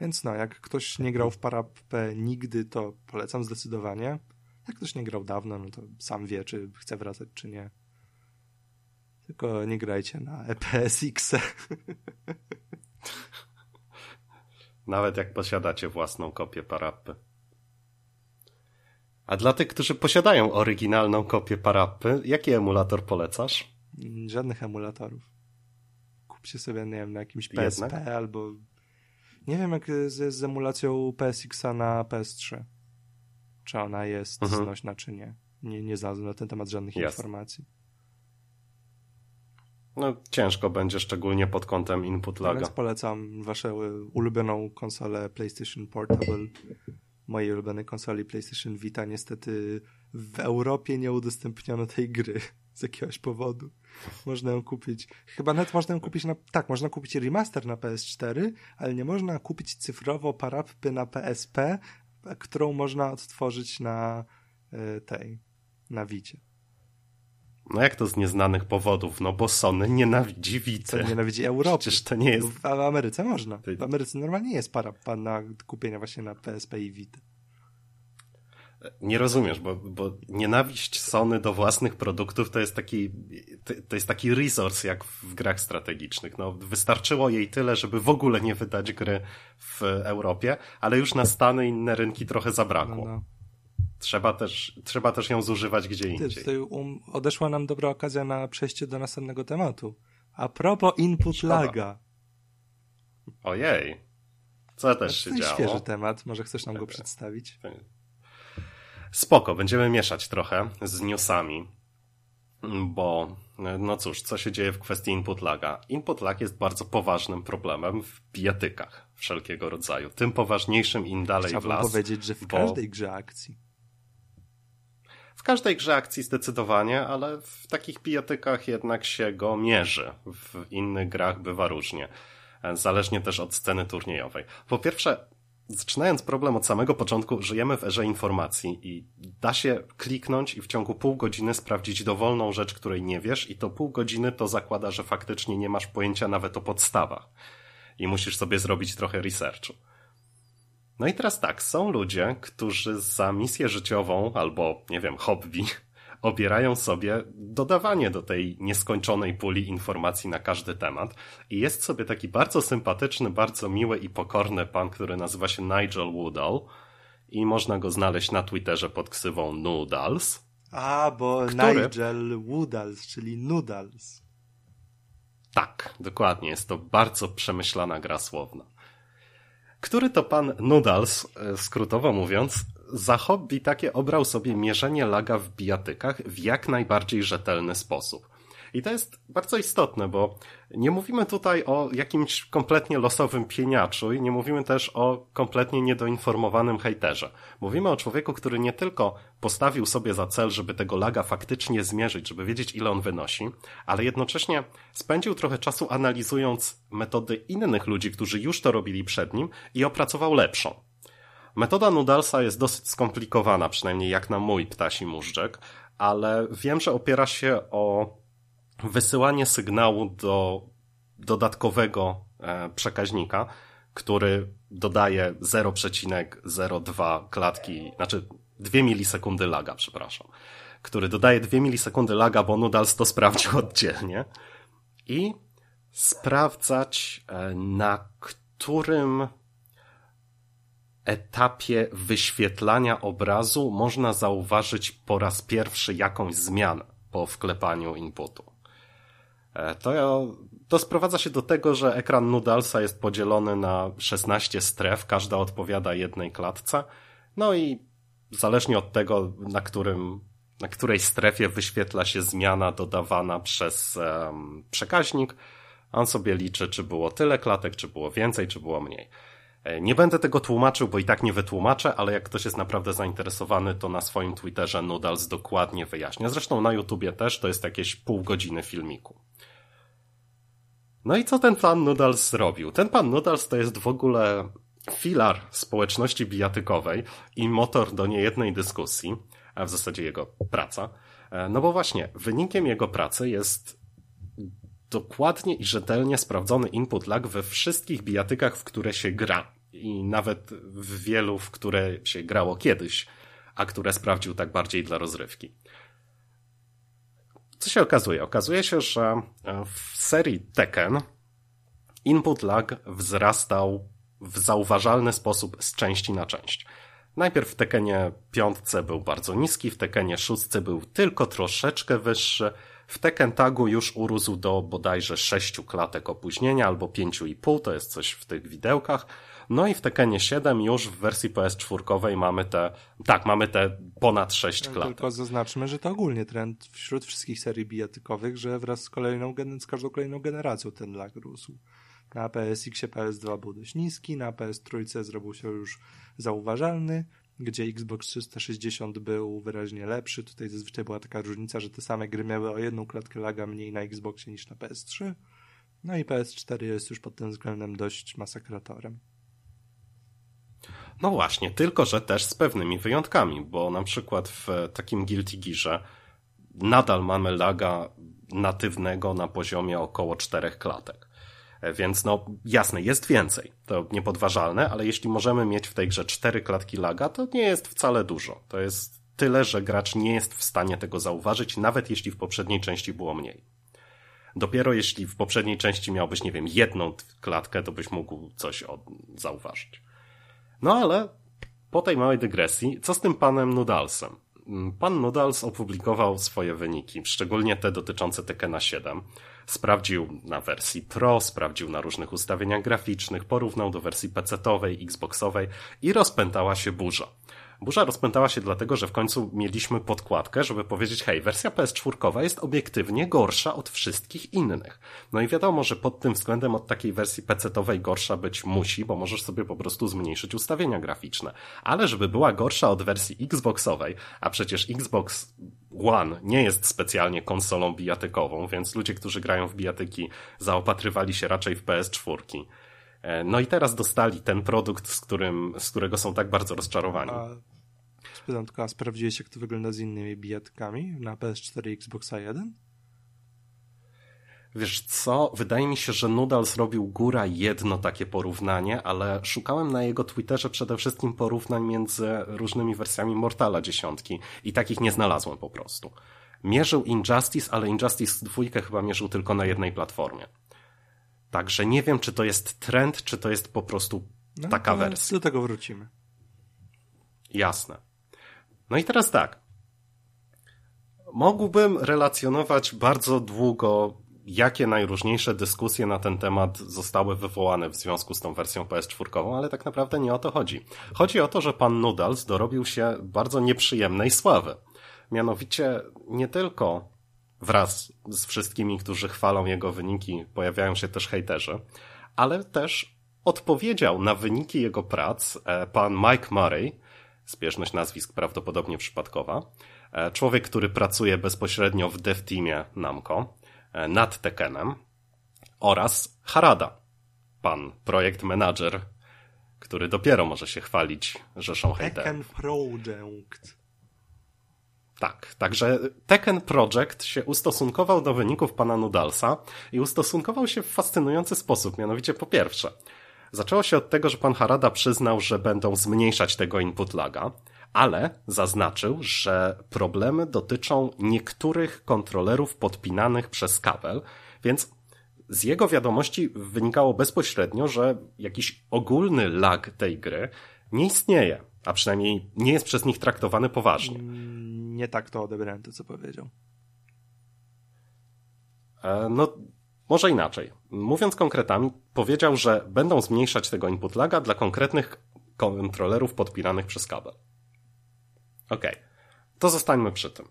Speaker 2: Więc no, jak ktoś nie grał w Parapę nigdy, to polecam zdecydowanie. Jak ktoś nie grał dawno, no to sam wie, czy chce wracać, czy nie. Tylko nie grajcie na EPSX.
Speaker 1: Nawet jak posiadacie własną kopię Parapy. A dla tych, którzy posiadają oryginalną kopię Parappy, jaki emulator polecasz?
Speaker 2: Żadnych emulatorów. Kupcie sobie, nie wiem, na jakimś PSP Jednak? albo... Nie wiem, jak z, z emulacją PSX-a na PS3. Czy ona jest mhm. znośna, czy nie. Nie, nie znalazłem na ten temat żadnych Jasne. informacji.
Speaker 1: No, ciężko będzie, szczególnie pod kątem input laga. Więc
Speaker 2: polecam waszą ulubioną konsolę PlayStation Portable mojej ulubionej konsoli PlayStation Vita niestety w Europie nie udostępniono tej gry z jakiegoś powodu. Można ją kupić. Chyba nawet można ją kupić na. Tak, można kupić remaster na PS4, ale nie można kupić cyfrowo parapy na PSP, którą można odtworzyć na e, tej, na Wicie.
Speaker 1: No jak to z nieznanych powodów? No bo Sony nienawidzi Vita.
Speaker 2: nienawidzi Europy.
Speaker 1: Przecież to nie jest...
Speaker 2: W Ameryce można. W Ameryce normalnie jest para na kupienia właśnie na PSP i Vita.
Speaker 1: Nie rozumiesz, bo, bo nienawiść Sony do własnych produktów to jest taki, to jest taki resource jak w grach strategicznych. No, wystarczyło jej tyle, żeby w ogóle nie wydać gry w Europie, ale już na Stany i inne rynki trochę zabrakło. No, no. Trzeba też, trzeba też ją zużywać gdzie indziej. Ty,
Speaker 2: tutaj um, odeszła nam dobra okazja na przejście do następnego tematu. A propos input Szkoda. laga.
Speaker 1: Ojej. Co też się działo?
Speaker 2: świeży temat, może chcesz nam go przedstawić?
Speaker 1: Spoko, będziemy mieszać trochę z newsami, bo no cóż, co się dzieje w kwestii input laga? Input lag jest bardzo poważnym problemem w bijatykach wszelkiego rodzaju. Tym poważniejszym im dalej
Speaker 2: Chciałbym
Speaker 1: w las.
Speaker 2: powiedzieć, że w bo... każdej grze akcji.
Speaker 1: W każdej grze akcji zdecydowanie, ale w takich pijatykach jednak się go mierzy. W innych grach bywa różnie. Zależnie też od sceny turniejowej. Po pierwsze, zaczynając problem od samego początku, żyjemy w erze informacji i da się kliknąć i w ciągu pół godziny sprawdzić dowolną rzecz, której nie wiesz i to pół godziny to zakłada, że faktycznie nie masz pojęcia nawet o podstawach i musisz sobie zrobić trochę researchu. No i teraz tak, są ludzie, którzy za misję życiową albo, nie wiem, hobby obierają sobie dodawanie do tej nieskończonej puli informacji na każdy temat. I jest sobie taki bardzo sympatyczny, bardzo miły i pokorny pan, który nazywa się Nigel Woodall i można go znaleźć na Twitterze pod ksywą Noodles.
Speaker 2: A, bo który... Nigel Woodalls, czyli Noodles.
Speaker 1: Tak, dokładnie. Jest to bardzo przemyślana gra słowna który to pan Noodles, e, skrótowo mówiąc, za hobby takie obrał sobie mierzenie laga w bijatykach w jak najbardziej rzetelny sposób. I to jest bardzo istotne, bo nie mówimy tutaj o jakimś kompletnie losowym pieniaczu i nie mówimy też o kompletnie niedoinformowanym hejterze. Mówimy o człowieku, który nie tylko postawił sobie za cel, żeby tego laga faktycznie zmierzyć, żeby wiedzieć ile on wynosi, ale jednocześnie spędził trochę czasu analizując metody innych ludzi, którzy już to robili przed nim i opracował lepszą. Metoda Noodlesa jest dosyć skomplikowana, przynajmniej jak na mój ptasi móżdżek, ale wiem, że opiera się o wysyłanie sygnału do dodatkowego e, przekaźnika, który dodaje 0,02 klatki, znaczy 2 milisekundy laga, przepraszam. który dodaje 2 milisekundy laga, bo Noodles to sprawdził oddzielnie. I sprawdzać, e, na którym etapie wyświetlania obrazu można zauważyć po raz pierwszy jakąś zmianę po wklepaniu inputu. E, to, to sprowadza się do tego, że ekran Noodlesa jest podzielony na 16 stref, każda odpowiada jednej klatce. No i zależnie od tego, na którym, na której strefie wyświetla się zmiana dodawana przez um, przekaźnik, on sobie liczy, czy było tyle klatek, czy było więcej, czy było mniej. E, nie będę tego tłumaczył, bo i tak nie wytłumaczę, ale jak ktoś jest naprawdę zainteresowany, to na swoim Twitterze Noodles dokładnie wyjaśnia. Zresztą na YouTubie też, to jest jakieś pół godziny filmiku. No i co ten pan Noodles zrobił? Ten pan Noodles to jest w ogóle filar społeczności bijatykowej i motor do niejednej dyskusji, a w zasadzie jego praca. E, no bo właśnie, wynikiem jego pracy jest dokładnie i rzetelnie sprawdzony input lag we wszystkich bijatykach, w które się gra. I nawet w wielu, w które się grało kiedyś, a które sprawdził tak bardziej dla rozrywki. Co się okazuje? Okazuje się, że w serii Tekken input lag wzrastał w zauważalny sposób z części na część. Najpierw w Tekkenie piątce był bardzo niski, w Tekkenie szóstce był tylko troszeczkę wyższy, w Tekken Tagu już urósł do bodajże 6 klatek opóźnienia albo 5,5, to jest coś w tych widełkach. No i w Tekkenie 7 już w wersji PS4 mamy te, tak, mamy te ponad 6 klatek.
Speaker 2: Tylko zaznaczmy, że to ogólnie trend wśród wszystkich serii bijatykowych, że wraz z kolejną, z każdą kolejną generacją ten lag rósł. Na PSX-ie PS2 był dość niski, na PS3 zrobił się już zauważalny, gdzie Xbox 360 był wyraźnie lepszy. Tutaj zazwyczaj była taka różnica, że te same gry miały o jedną klatkę laga mniej na Xboxie niż na PS3. No i PS4 jest już pod tym względem dość masakratorem.
Speaker 1: No właśnie, tylko że też z pewnymi wyjątkami, bo na przykład w takim Guilty Gearze nadal mamy laga natywnego na poziomie około 4 klatek. Więc no jasne, jest więcej. To niepodważalne, ale jeśli możemy mieć w tej grze cztery klatki laga, to nie jest wcale dużo. To jest tyle, że gracz nie jest w stanie tego zauważyć, nawet jeśli w poprzedniej części było mniej. Dopiero jeśli w poprzedniej części miałbyś, nie wiem, jedną klatkę, to byś mógł coś od... zauważyć. No ale po tej małej dygresji, co z tym panem Nudalsem? Pan Nudals opublikował swoje wyniki, szczególnie te dotyczące Tekena 7. Sprawdził na wersji Pro, sprawdził na różnych ustawieniach graficznych, porównał do wersji PC-owej, Xboxowej i rozpętała się burza. Burza rozpętała się dlatego, że w końcu mieliśmy podkładkę, żeby powiedzieć, hej, wersja PS4 jest obiektywnie gorsza od wszystkich innych. No i wiadomo, że pod tym względem od takiej wersji PC-owej gorsza być musi, bo możesz sobie po prostu zmniejszyć ustawienia graficzne. Ale żeby była gorsza od wersji Xboxowej, a przecież Xbox One nie jest specjalnie konsolą bijatykową, więc ludzie, którzy grają w bijatyki zaopatrywali się raczej w PS4. E, no i teraz dostali ten produkt, z, którym, z którego są tak bardzo rozczarowani. A,
Speaker 2: spytam tylko, a sprawdziłeś jak to wygląda z innymi bijatkami na PS4 i Xboxa 1?
Speaker 1: Wiesz co, wydaje mi się, że Noodle zrobił góra jedno takie porównanie, ale szukałem na jego Twitterze przede wszystkim porównań między różnymi wersjami Mortala dziesiątki i takich nie znalazłem po prostu. Mierzył Injustice, ale Injustice 2 chyba mierzył tylko na jednej platformie. Także nie wiem, czy to jest trend, czy to jest po prostu no, taka wersja.
Speaker 2: Do tego wrócimy.
Speaker 1: Jasne. No i teraz tak. Mógłbym relacjonować bardzo długo, jakie najróżniejsze dyskusje na ten temat zostały wywołane w związku z tą wersją PS4, ale tak naprawdę nie o to chodzi. Chodzi o to, że pan Noodles dorobił się bardzo nieprzyjemnej sławy. Mianowicie nie tylko wraz z wszystkimi, którzy chwalą jego wyniki, pojawiają się też hejterzy, ale też odpowiedział na wyniki jego prac e, pan Mike Murray, zbieżność nazwisk prawdopodobnie przypadkowa, e, człowiek, który pracuje bezpośrednio w dev teamie Namco e, nad Tekkenem oraz Harada, pan projekt manager, który dopiero może się chwalić rzeszą hejterów.
Speaker 2: Tekken Project.
Speaker 1: Tak, także Tekken Project się ustosunkował do wyników pana Nudalsa i ustosunkował się w fascynujący sposób, mianowicie po pierwsze, zaczęło się od tego, że pan Harada przyznał, że będą zmniejszać tego input laga, ale zaznaczył, że problemy dotyczą niektórych kontrolerów podpinanych przez kabel, więc z jego wiadomości wynikało bezpośrednio, że jakiś ogólny lag tej gry nie istnieje, a przynajmniej nie jest przez nich traktowany poważnie.
Speaker 2: Mm, nie tak to odebrałem, to co powiedział.
Speaker 1: E, no, może inaczej. Mówiąc konkretami, powiedział, że będą zmniejszać tego input laga dla konkretnych kontrolerów podpinanych przez kabel. Ok, to zostańmy przy tym.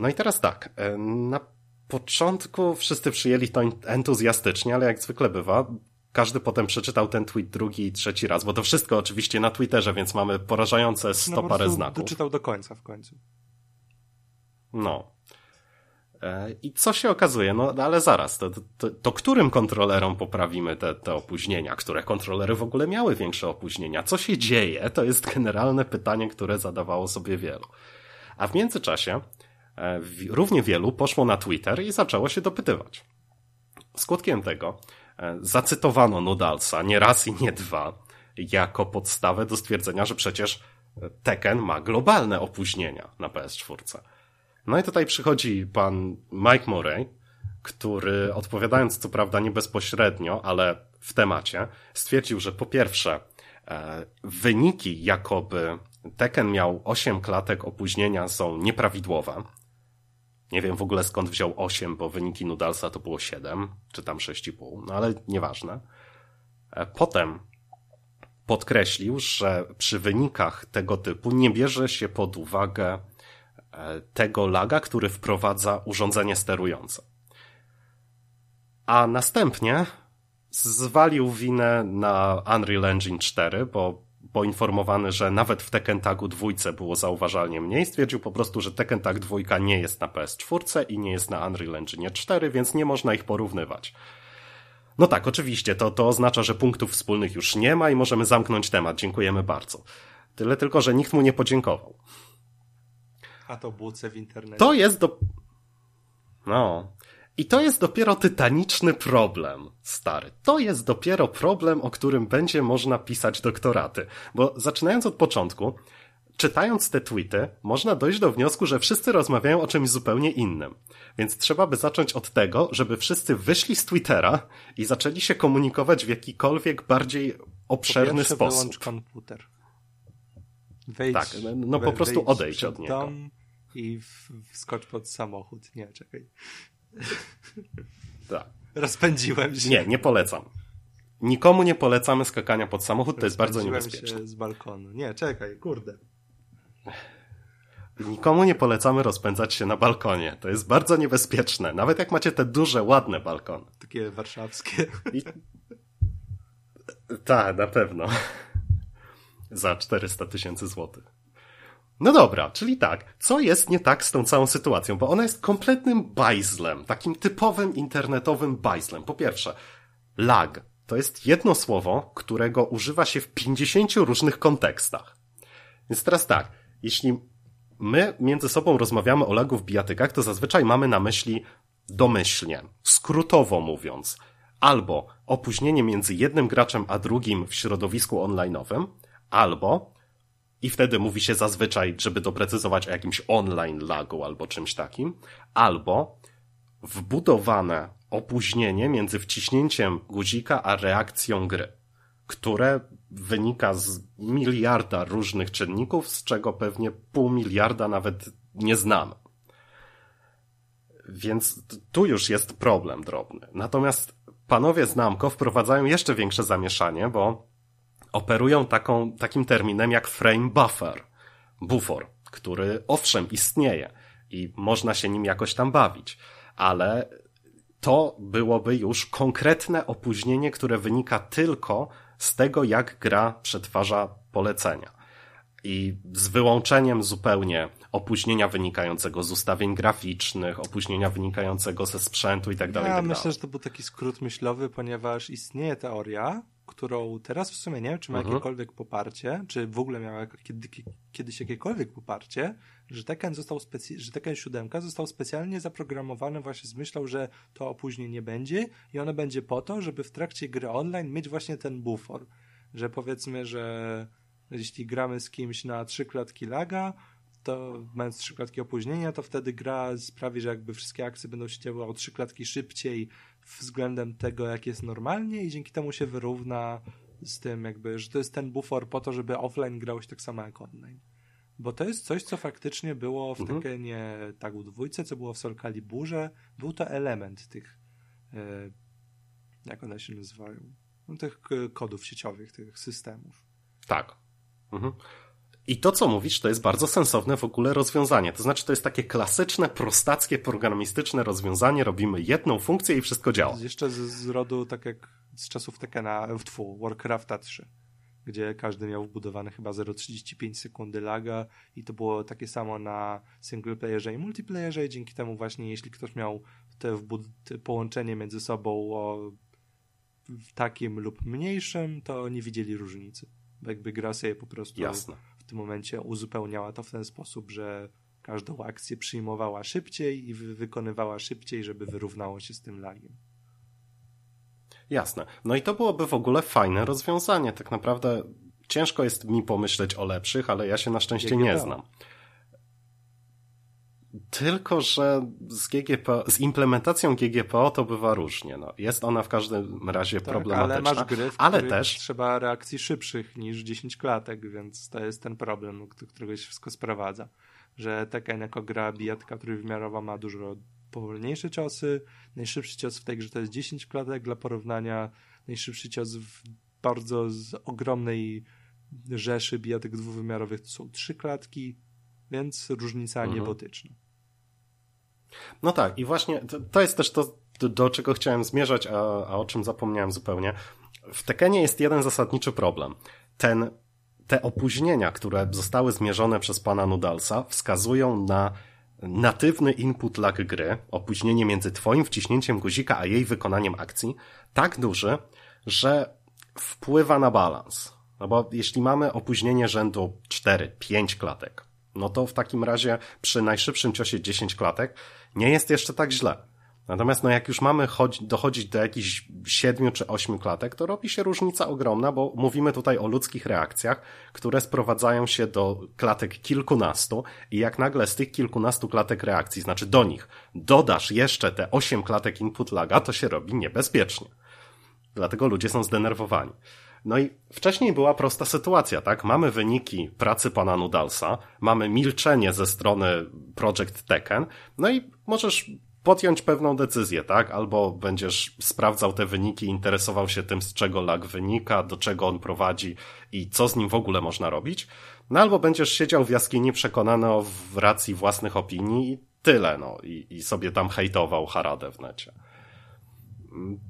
Speaker 1: No i teraz tak, e, na początku wszyscy przyjęli to entuzjastycznie, ale jak zwykle bywa, każdy potem przeczytał ten tweet drugi i trzeci raz, bo to wszystko oczywiście na Twitterze, więc mamy porażające sto no, parę znaków.
Speaker 2: Doczytał do końca w końcu.
Speaker 1: No. E, I co się okazuje? No ale zaraz, to, to, to którym kontrolerom poprawimy te, te opóźnienia? Które kontrolery w ogóle miały większe opóźnienia? Co się dzieje? To jest generalne pytanie, które zadawało sobie wielu. A w międzyczasie e, równie wielu poszło na Twitter i zaczęło się dopytywać. Skutkiem tego e, zacytowano Nudalsa nie raz i nie dwa jako podstawę do stwierdzenia, że przecież Tekken ma globalne opóźnienia na PS4. No i tutaj przychodzi pan Mike Murray, który odpowiadając co prawda nie bezpośrednio, ale w temacie, stwierdził, że po pierwsze e, wyniki jakoby Tekken miał 8 klatek opóźnienia są nieprawidłowe. Nie wiem w ogóle skąd wziął 8, bo wyniki Nudalsa to było 7, czy tam 6,5, no ale nieważne. E, potem podkreślił, że przy wynikach tego typu nie bierze się pod uwagę tego laga, który wprowadza urządzenie sterujące. A następnie zwalił winę na Unreal Engine 4, bo poinformowany, że nawet w Tekken Tagu 2 było zauważalnie mniej, stwierdził po prostu, że Tekken Tag 2 nie jest na PS4 i nie jest na Unreal Engine 4, więc nie można ich porównywać. No tak, oczywiście, to, to oznacza, że punktów wspólnych już nie ma i możemy zamknąć temat. Dziękujemy bardzo. Tyle tylko, że nikt mu nie podziękował.
Speaker 2: A to buce w internecie.
Speaker 1: To jest do... No. I to jest dopiero tytaniczny problem, stary. To jest dopiero problem, o którym będzie można pisać doktoraty. Bo zaczynając od początku, czytając te tweety, można dojść do wniosku, że wszyscy rozmawiają o czymś zupełnie innym. Więc trzeba by zacząć od tego, żeby wszyscy wyszli z Twittera i zaczęli się komunikować w jakikolwiek bardziej obszerny po sposób.
Speaker 2: wyłącz komputer. Wejdź,
Speaker 1: tak, no, no po prostu odejdź od niego.
Speaker 2: Dom, i wskocz pod samochód. Nie, czekaj.
Speaker 1: Tak.
Speaker 2: Rozpędziłem się.
Speaker 1: Nie, nie polecam. Nikomu nie polecamy skakania pod samochód, to jest bardzo niebezpieczne.
Speaker 2: się z balkonu. Nie, czekaj, kurde.
Speaker 1: Nikomu nie polecamy rozpędzać się na balkonie. To jest bardzo niebezpieczne. Nawet jak macie te duże, ładne balkony.
Speaker 2: Takie warszawskie. I...
Speaker 1: Tak, na pewno. Za 400 tysięcy złotych. No dobra, czyli tak, co jest nie tak z tą całą sytuacją? Bo ona jest kompletnym bajzlem, takim typowym internetowym bajzlem. Po pierwsze, lag to jest jedno słowo, którego używa się w 50 różnych kontekstach. Więc teraz tak, jeśli my między sobą rozmawiamy o lagu w bijatykach, to zazwyczaj mamy na myśli domyślnie, skrótowo mówiąc, albo opóźnienie między jednym graczem a drugim w środowisku online'owym, albo i wtedy mówi się zazwyczaj, żeby doprecyzować o jakimś online lagu albo czymś takim, albo wbudowane opóźnienie między wciśnięciem guzika a reakcją gry, które wynika z miliarda różnych czynników, z czego pewnie pół miliarda nawet nie znamy. Więc tu już jest problem drobny. Natomiast panowie z Namco wprowadzają jeszcze większe zamieszanie, bo operują taką, takim terminem jak frame buffer, bufor, który owszem istnieje i można się nim jakoś tam bawić, ale to byłoby już konkretne opóźnienie, które wynika tylko z tego, jak gra przetwarza polecenia. I z wyłączeniem zupełnie opóźnienia wynikającego z ustawień graficznych, opóźnienia wynikającego ze sprzętu i tak dalej. Ja
Speaker 2: tak myślę, że to był taki skrót myślowy, ponieważ istnieje teoria, którą teraz w sumie nie wiem, czy ma mhm. jakiekolwiek poparcie, czy w ogóle miała kiedy, kiedyś jakiekolwiek poparcie, że Tekken został że Tekken 7 został specjalnie zaprogramowany właśnie z myślą, że to opóźnienie nie będzie i ono będzie po to, żeby w trakcie gry online mieć właśnie ten bufor, że powiedzmy, że Jeśli gramy z kimś na trzy klatki laga, to mając trzy klatki opóźnienia, to wtedy gra sprawi, że jakby wszystkie akcje będą się działy o trzy klatki szybciej względem tego, jak jest normalnie i dzięki temu się wyrówna z tym jakby, że to jest ten bufor po to, żeby offline grał się tak samo jak online. Bo to jest coś, co faktycznie było w mhm. Tekenie Tagu dwójce, co było w Soul Caliburze. Był to element tych, e, jak one się nazywają, no, tych kodów sieciowych, tych systemów.
Speaker 1: Tak. Mhm. I to, co mówisz, to jest bardzo sensowne w ogóle rozwiązanie. To znaczy, to jest takie klasyczne, prostackie, programistyczne rozwiązanie. Robimy jedną funkcję i wszystko działa.
Speaker 2: Jeszcze z, z rodu, tak jak z czasów Tekena, w Warcrafta 3, gdzie każdy miał wbudowany chyba 0,35 sekundy laga i to było takie samo na single playerze i multiplayerze i dzięki temu właśnie, jeśli ktoś miał te, te połączenie między sobą o takim lub mniejszym, to nie widzieli różnicy. Jakby gra sobie po prostu
Speaker 1: Jasne
Speaker 2: tym momencie uzupełniała to w ten sposób, że każdą akcję przyjmowała szybciej i wykonywała szybciej, żeby wyrównało się z tym lagiem.
Speaker 1: Jasne. No i to byłoby w ogóle fajne rozwiązanie. Tak naprawdę ciężko jest mi pomyśleć o lepszych, ale ja się na szczęście nie znam. Tylko, że z, GGP, z implementacją GGPO to bywa różnie. No, jest ona w każdym razie tak, problematyczna.
Speaker 2: Ale masz gry, w ale też trzeba reakcji szybszych niż 10 klatek, więc to jest ten problem, do którego się wszystko sprowadza. Że Tekken jako gra bijatka trójwymiarowa ma dużo powolniejsze ciosy. Najszybszy cios w tej grze to jest 10 klatek dla porównania. Najszybszy cios w bardzo z ogromnej rzeszy bijatek dwuwymiarowych to są 3 klatki, więc różnica mhm. niebotyczna.
Speaker 1: No tak, i właśnie to, to jest też to, do, do, czego chciałem zmierzać, a, a o czym zapomniałem zupełnie. W Tekenie jest jeden zasadniczy problem. Ten, te opóźnienia, które zostały zmierzone przez pana Nudalsa, wskazują na natywny input lag gry, opóźnienie między twoim wciśnięciem guzika a jej wykonaniem akcji, tak duży, że wpływa na balans. No bo jeśli mamy opóźnienie rzędu 4-5 klatek, no to w takim razie przy najszybszym ciosie 10 klatek nie jest jeszcze tak źle. Natomiast no jak już mamy dochodzić do jakichś siedmiu czy ośmiu klatek, to robi się różnica ogromna, bo mówimy tutaj o ludzkich reakcjach, które sprowadzają się do klatek kilkunastu i jak nagle z tych kilkunastu klatek reakcji, znaczy do nich, dodasz jeszcze te osiem klatek input laga, to się robi niebezpiecznie. Dlatego ludzie są zdenerwowani. No i wcześniej była prosta sytuacja, tak? Mamy wyniki pracy pana Nudalsa, mamy milczenie ze strony Project Tekken, no i możesz podjąć pewną decyzję, tak? Albo będziesz sprawdzał te wyniki, interesował się tym, z czego lag wynika, do czego on prowadzi i co z nim w ogóle można robić. No albo będziesz siedział w jaskini przekonany o racji własnych opinii i tyle, no. I, i sobie tam hejtował Haradę w necie.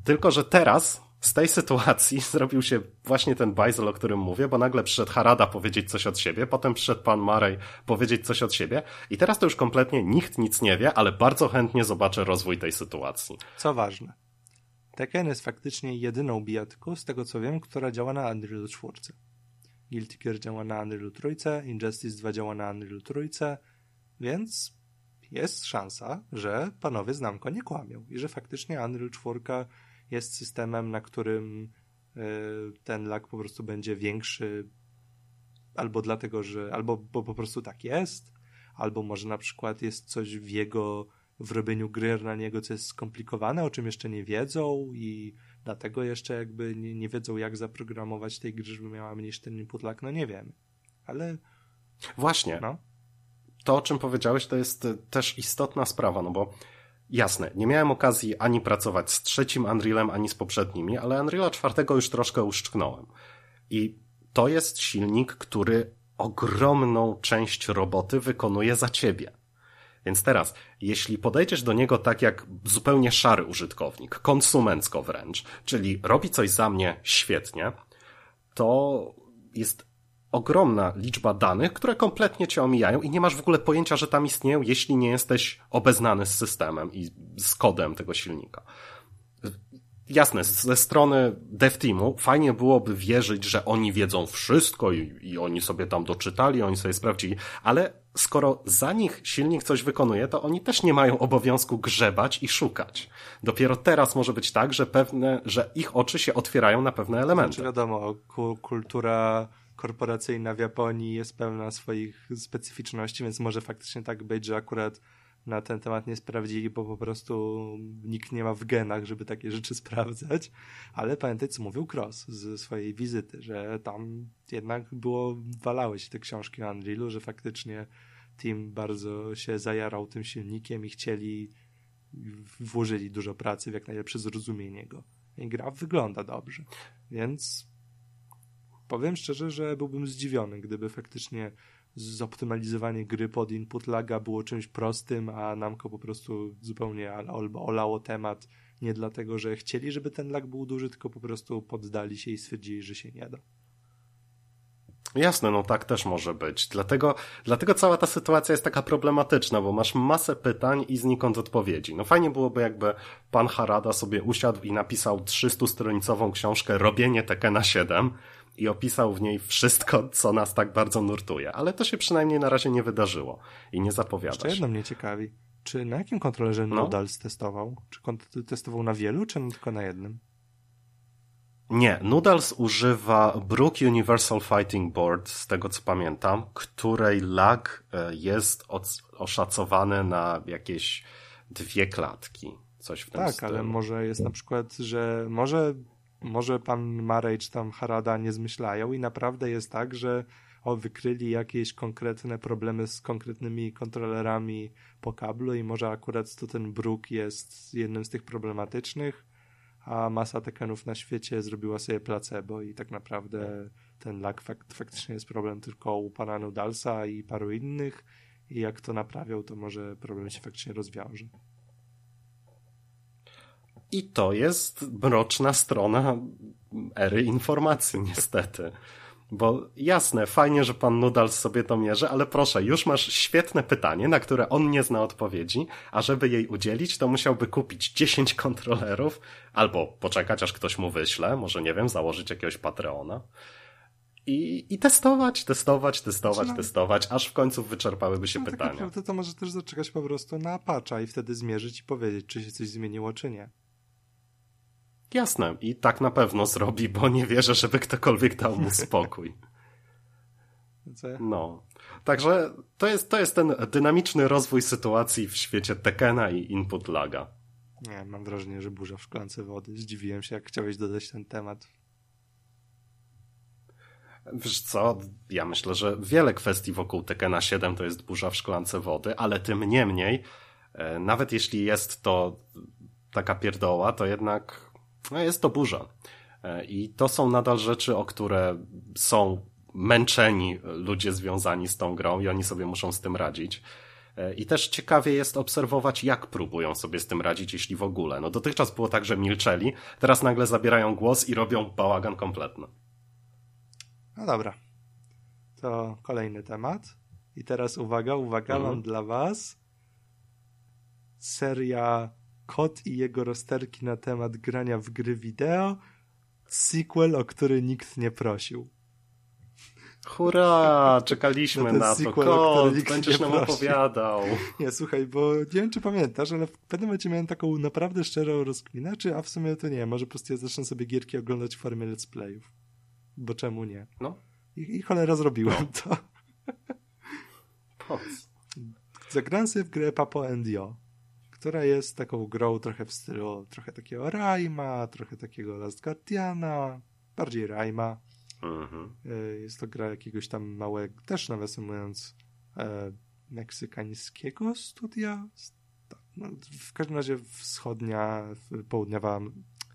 Speaker 1: Tylko, że teraz z tej sytuacji zrobił się właśnie ten bajzel, o którym mówię, bo nagle przyszedł Harada powiedzieć coś od siebie, potem przyszedł pan Marej powiedzieć coś od siebie i teraz to już kompletnie nikt nic nie wie, ale bardzo chętnie zobaczę rozwój tej sytuacji.
Speaker 2: Co ważne, Tekken jest faktycznie jedyną bijatką, z tego co wiem, która działa na Unreal 4. Guilty Gear działa na Unreal 3, Injustice 2 działa na Unreal 3, więc jest szansa, że panowie z Namco nie kłamią i że faktycznie Unreal 4 jest systemem, na którym e, ten lag po prostu będzie większy albo dlatego, że albo bo po prostu tak jest, albo może na przykład jest coś w jego w robieniu gry na niego, co jest skomplikowane, o czym jeszcze nie wiedzą i dlatego jeszcze jakby nie, nie wiedzą, jak zaprogramować tej gry, żeby miała mniejszy ten input lag, no nie wiemy. Ale...
Speaker 1: Właśnie. No. To, o czym powiedziałeś, to jest też istotna sprawa, no bo Jasne, nie miałem okazji ani pracować z trzecim Unrealem, ani z poprzednimi, ale Unreala czwartego już troszkę uszczknąłem. I to jest silnik, który ogromną część roboty wykonuje za ciebie. Więc teraz, jeśli podejdziesz do niego tak jak zupełnie szary użytkownik, konsumencko wręcz, czyli robi coś za mnie świetnie, to jest ogromna liczba danych, które kompletnie cię omijają i nie masz w ogóle pojęcia, że tam istnieją, jeśli nie jesteś obeznany z systemem i z kodem tego silnika. Jasne, ze strony DevTeamu fajnie byłoby wierzyć, że oni wiedzą wszystko i, i oni sobie tam doczytali, oni sobie sprawdzili, ale skoro za nich silnik coś wykonuje, to oni też nie mają obowiązku grzebać i szukać. Dopiero teraz może być tak, że pewne, że ich oczy się otwierają na pewne elementy.
Speaker 2: Znaczy wiadomo, kultura korporacyjna w Japonii jest pełna swoich specyficzności, więc może faktycznie tak być, że akurat na ten temat nie sprawdzili, bo po prostu nikt nie ma w genach, żeby takie rzeczy sprawdzać. Ale pamiętaj, co mówił Cross ze swojej wizyty, że tam jednak było, walały się te książki o Unrealu, że faktycznie team bardzo się zajarał tym silnikiem i chcieli, włożyli dużo pracy w jak najlepsze zrozumienie go. I gra wygląda dobrze. Więc powiem szczerze, że byłbym zdziwiony, gdyby faktycznie zoptymalizowanie gry pod input laga było czymś prostym, a Namco po prostu zupełnie olało temat nie dlatego, że chcieli, żeby ten lag był duży, tylko po prostu poddali się i stwierdzili, że się nie da.
Speaker 1: Jasne, no tak też może być. Dlatego, dlatego cała ta sytuacja jest taka problematyczna, bo masz masę pytań i znikąd odpowiedzi. No fajnie byłoby jakby pan Harada sobie usiadł i napisał 300-stronicową książkę Robienie Tekena 7 i opisał w niej wszystko, co nas tak bardzo nurtuje. Ale to się przynajmniej na razie nie wydarzyło i nie zapowiada
Speaker 2: Jeszcze jedno mnie ciekawi. Czy na jakim kontrolerze no? Noodles testował? Czy testował na wielu, czy tylko na jednym?
Speaker 1: Nie, Noodles używa Brook Universal Fighting Board, z tego co pamiętam, której lag e, jest oszacowany na jakieś dwie klatki. Coś w tym
Speaker 2: tak,
Speaker 1: stylu.
Speaker 2: ale może jest na przykład, że może może pan Marej czy tam Harada nie zmyślają i naprawdę jest tak, że o, wykryli jakieś konkretne problemy z konkretnymi kontrolerami po kablu i może akurat to ten bruk jest jednym z tych problematycznych, a masa tekenów na świecie zrobiła sobie placebo i tak naprawdę ten lag fakt, faktycznie jest problem tylko u pana Nudalsa i paru innych i jak to naprawią, to może problem się faktycznie rozwiąże.
Speaker 1: I to jest mroczna strona ery informacji, niestety. Bo jasne, fajnie, że pan Nudals sobie to mierzy, ale proszę, już masz świetne pytanie, na które on nie zna odpowiedzi, a żeby jej udzielić, to musiałby kupić 10 kontrolerów, albo poczekać, aż ktoś mu wyśle, może nie wiem, założyć jakiegoś Patreona. I, i testować, testować, testować, znaczy, no, testować, aż w końcu wyczerpałyby się no, pytania. Tak
Speaker 2: naprawdę to może też zaczekać po prostu na Apache i wtedy zmierzyć i powiedzieć, czy się coś zmieniło, czy nie.
Speaker 1: Jasne, i tak na pewno zrobi, bo nie wierzę, żeby ktokolwiek dał mu spokój. No. Także to jest, to jest ten dynamiczny rozwój sytuacji w świecie Tekena i input laga.
Speaker 2: Nie, mam wrażenie, że burza w szklance wody. Zdziwiłem się, jak chciałeś dodać ten temat.
Speaker 1: Wiesz co, ja myślę, że wiele kwestii wokół Tekena 7 to jest burza w szklance wody, ale tym niemniej, e, nawet jeśli jest to taka pierdoła, to jednak no jest to burza. E, I to są nadal rzeczy, o które są męczeni ludzie związani z tą grą i oni sobie muszą z tym radzić. E, I też ciekawie jest obserwować, jak próbują sobie z tym radzić, jeśli w ogóle. No dotychczas było tak, że milczeli, teraz nagle zabierają głos i robią bałagan kompletny.
Speaker 2: No dobra. To kolejny temat. I teraz uwaga, uwaga, mhm. mam dla was seria Kot i jego rozterki na temat grania w gry wideo, sequel, o który nikt nie prosił.
Speaker 1: Hurra! Czekaliśmy na, na to. Kot, będziesz nam opowiadał.
Speaker 2: Nie, słuchaj, bo nie wiem, czy pamiętasz, ale w pewnym momencie miałem taką naprawdę szczerą rozkminę, czy a w sumie to nie, może po prostu ja zacznę sobie gierki oglądać w formie let's playów. Bo czemu nie?
Speaker 1: No.
Speaker 2: I, i cholera zrobiłem no. to.
Speaker 1: Po
Speaker 2: Zagrałem sobie w grę Papo and Yo która jest taką grą trochę w stylu trochę takiego Raima, trochę takiego Last Guardiana, bardziej Raima.
Speaker 1: Mhm.
Speaker 2: E, jest to gra jakiegoś tam małego, też nawiasem mówiąc, e, meksykańskiego studia. No, w każdym razie wschodnia, południowa,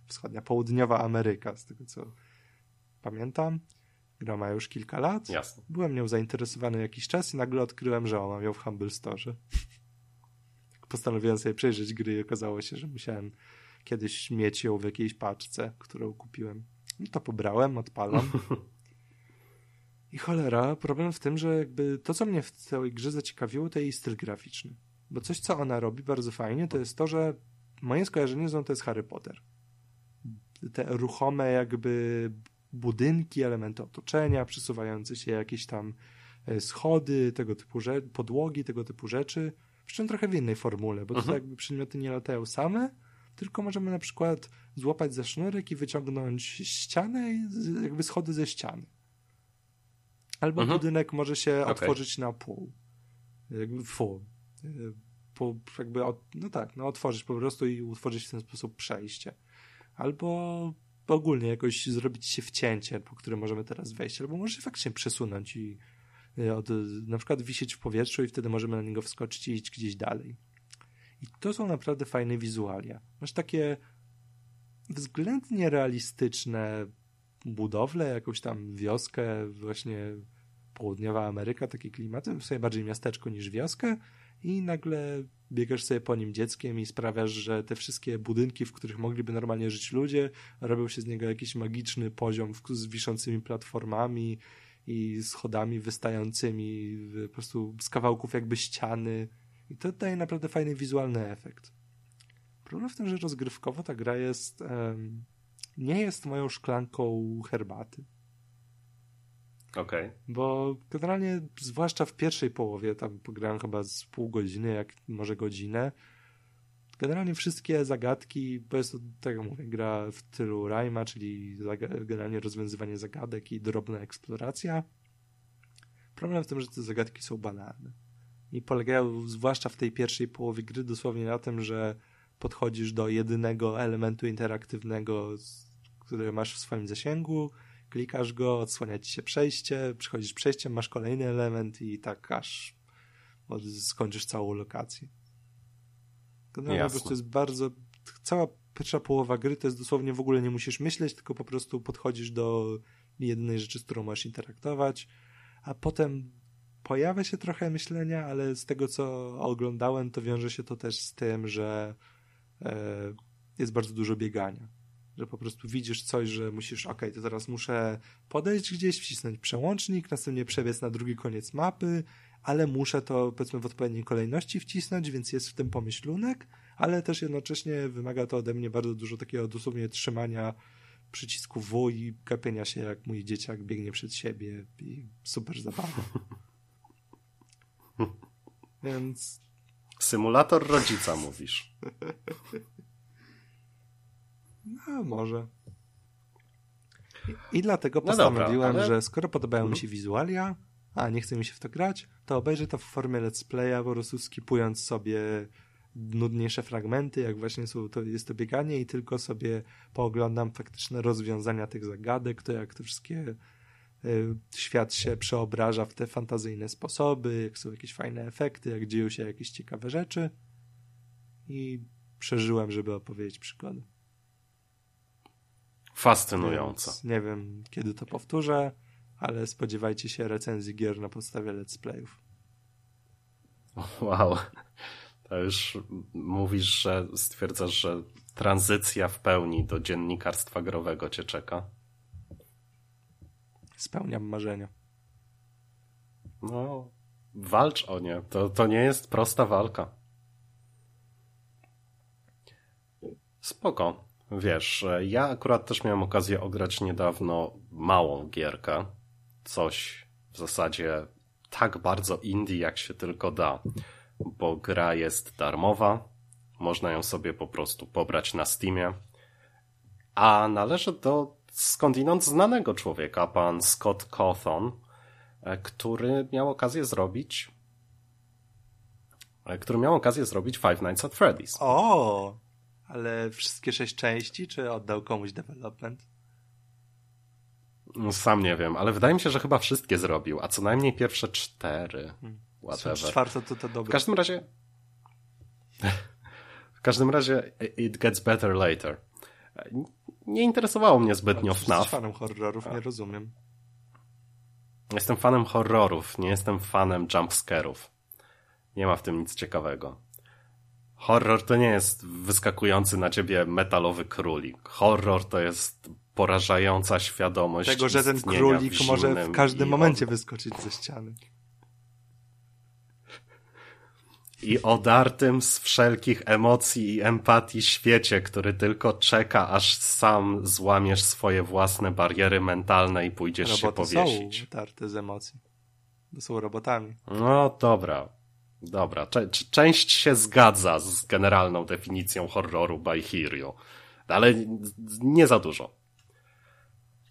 Speaker 2: wschodnia, południowa Ameryka, z tego co pamiętam. Gra ma już kilka lat.
Speaker 1: Jasne.
Speaker 2: Byłem nią zainteresowany jakiś czas i nagle odkryłem, że ona ją w Humble Store postanowiłem sobie przejrzeć gry i okazało się, że musiałem kiedyś mieć ją w jakiejś paczce, którą kupiłem. No to pobrałem, odpalam. I cholera, problem w tym, że jakby to, co mnie w całej grze zaciekawiło, to jej styl graficzny. Bo coś, co ona robi bardzo fajnie, to jest to, że moje skojarzenie z nią to jest Harry Potter. Te ruchome jakby budynki, elementy otoczenia, przesuwające się jakieś tam e, schody, tego typu rzeczy, podłogi, tego typu rzeczy. Przy czym trochę w innej formule, bo tutaj mhm. jakby przedmioty nie latają same, tylko możemy na przykład złapać za sznurek i wyciągnąć ścianę jakby schody ze ściany. Albo
Speaker 1: Mhm.
Speaker 2: budynek może się
Speaker 1: Okej.
Speaker 2: otworzyć na pół. Jakby fu. Po, jakby od, no tak, no otworzyć po prostu i utworzyć w ten sposób przejście. Albo ogólnie jakoś zrobić się wcięcie, po które możemy teraz wejść, albo może się faktycznie przesunąć i od, na przykład wisieć w powietrzu i wtedy możemy na niego wskoczyć i iść gdzieś dalej. I to są naprawdę fajne wizualia. Masz takie względnie realistyczne budowle, jakąś tam wioskę, właśnie południowa Ameryka, takie klimaty, w sumie bardziej miasteczko niż wioskę i nagle biegasz sobie po nim dzieckiem i sprawiasz, że te wszystkie budynki, w których mogliby normalnie żyć ludzie, robią się z niego jakiś magiczny poziom z wiszącymi platformami i schodami wystającymi po prostu z kawałków jakby ściany i to daje naprawdę fajny wizualny efekt. Problem w tym, że rozgrywkowo ta gra jest em, nie jest moją szklanką herbaty.
Speaker 1: Okej.
Speaker 2: Bo generalnie, zwłaszcza w pierwszej połowie, tam pograłem chyba z pół godziny, jak może godzinę. Generalnie wszystkie zagadki, bo jest to, tak jak mówię, gra w stylu Rayma, czyli generalnie rozwiązywanie zagadek i drobna eksploracja. Problem w tym, że te zagadki są banalne. I polegają, zwłaszcza w tej pierwszej połowie gry, dosłownie na tym, że podchodzisz do jedynego elementu interaktywnego, który masz w swoim zasięgu, klikasz go, odsłania ci się przejście, przychodzisz przejściem, masz kolejny element i tak aż skończysz całą lokację. Generalnie po
Speaker 1: Jasne.
Speaker 2: prostu jest bardzo... Cała pierwsza połowa gry to jest dosłownie w ogóle nie musisz myśleć, tylko po prostu podchodzisz do jednej rzeczy, z którą masz interaktować, a potem pojawia się trochę myślenia, ale z tego, co oglądałem, to wiąże się to też z tym, że e, jest bardzo dużo biegania że po prostu widzisz coś, że musisz, ok, to teraz muszę podejść gdzieś, wcisnąć przełącznik, następnie przebiec na drugi koniec mapy, ale muszę to powiedzmy w odpowiedniej kolejności wcisnąć, więc jest w tym pomyślunek, ale też jednocześnie wymaga to ode mnie bardzo dużo takiego dosłownie trzymania przycisku W i kapienia się jak mój dzieciak biegnie przed siebie i super zabawa. Więc
Speaker 1: Symulator rodzica mówisz.
Speaker 2: No, może. I, i dlatego
Speaker 1: No dobra,
Speaker 2: postanowiłem,
Speaker 1: ale-
Speaker 2: że skoro podobają mi się wizualia, a nie chce mi się w to grać, to obejrzę to w formie let's playa, po prostu skipując sobie nudniejsze fragmenty, jak właśnie są, to jest to bieganie i tylko sobie pooglądam faktyczne rozwiązania tych zagadek, to jak te wszystkie y, świat się przeobraża w te fantazyjne sposoby, jak są jakieś fajne efekty, jak dzieją się jakieś ciekawe rzeczy i przeżyłem, żeby opowiedzieć przygodę.
Speaker 1: Fascynująco.
Speaker 2: Więc nie wiem, kiedy to powtórzę, ale spodziewajcie się recenzji gier na podstawie let's playów.
Speaker 1: Wow. To już mówisz, że stwierdzasz, że tranzycja w pełni do dziennikarstwa growego cię czeka.
Speaker 2: Spełniam marzenia.
Speaker 1: No, walcz o nie. To, to nie jest prosta walka. Spoko. Wiesz, ja akurat też miałem okazję ograć niedawno małą gierkę. Coś w zasadzie tak bardzo indie, jak się tylko da. Bo gra jest darmowa. Można ją sobie po prostu pobrać na Steamie. A należy do skądinąd znanego człowieka, pan Scott Cawthon, e, który miał okazję zrobić e, który miał okazję zrobić Five Nights at Freddy's.
Speaker 2: O! Ale wszystkie sześć części, czy oddał komuś development?
Speaker 1: No, Sam nie wiem, ale wydaje mi się, że chyba wszystkie zrobił, a co najmniej pierwsze cztery. Whatever.
Speaker 2: Czwarta to
Speaker 1: W
Speaker 2: dobre.
Speaker 1: każdym razie w każdym razie it gets better later. Nie interesowało mnie zbytnio
Speaker 2: Jesteś
Speaker 1: FNAF.
Speaker 2: fanem horrorów, nie rozumiem.
Speaker 1: Jestem fanem horrorów, nie jestem fanem jumpscarów. Nie ma w tym nic ciekawego. Horror to nie jest wyskakujący na ciebie metalowy królik. Horror to jest porażająca świadomość
Speaker 2: Tego, że ten królik może w każdym momencie wyskoczyć ze ściany.
Speaker 1: i odartym z wszelkich emocji i empatii świecie, który tylko czeka, aż sam złamiesz swoje własne bariery mentalne i pójdziesz się
Speaker 2: Roboty
Speaker 1: powiesić.
Speaker 2: są tarte z emocji. To są robotami.
Speaker 1: No dobra, dobra. Cze- część się zgadza z generalną definicją horroru by Hero, ale nie za dużo.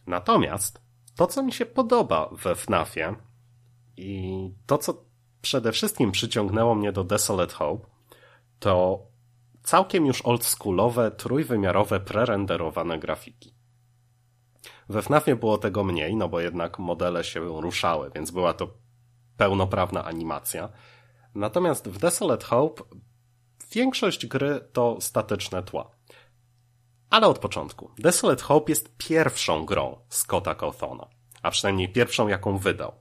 Speaker 1: Natomiast to, co mi się podoba we FNAFie i to, co przede wszystkim przyciągnęło mnie do Desolate Hope, to całkiem już oldschoolowe, trójwymiarowe, prerenderowane grafiki. We FNAFie było tego mniej, no bo jednak modele się ruszały, więc była to pełnoprawna animacja. Natomiast w Desolate Hope większość gry to statyczne tła. Ale od początku. Desolate Hope jest pierwszą grą Scotta Cawthona, a przynajmniej pierwszą, jaką wydał.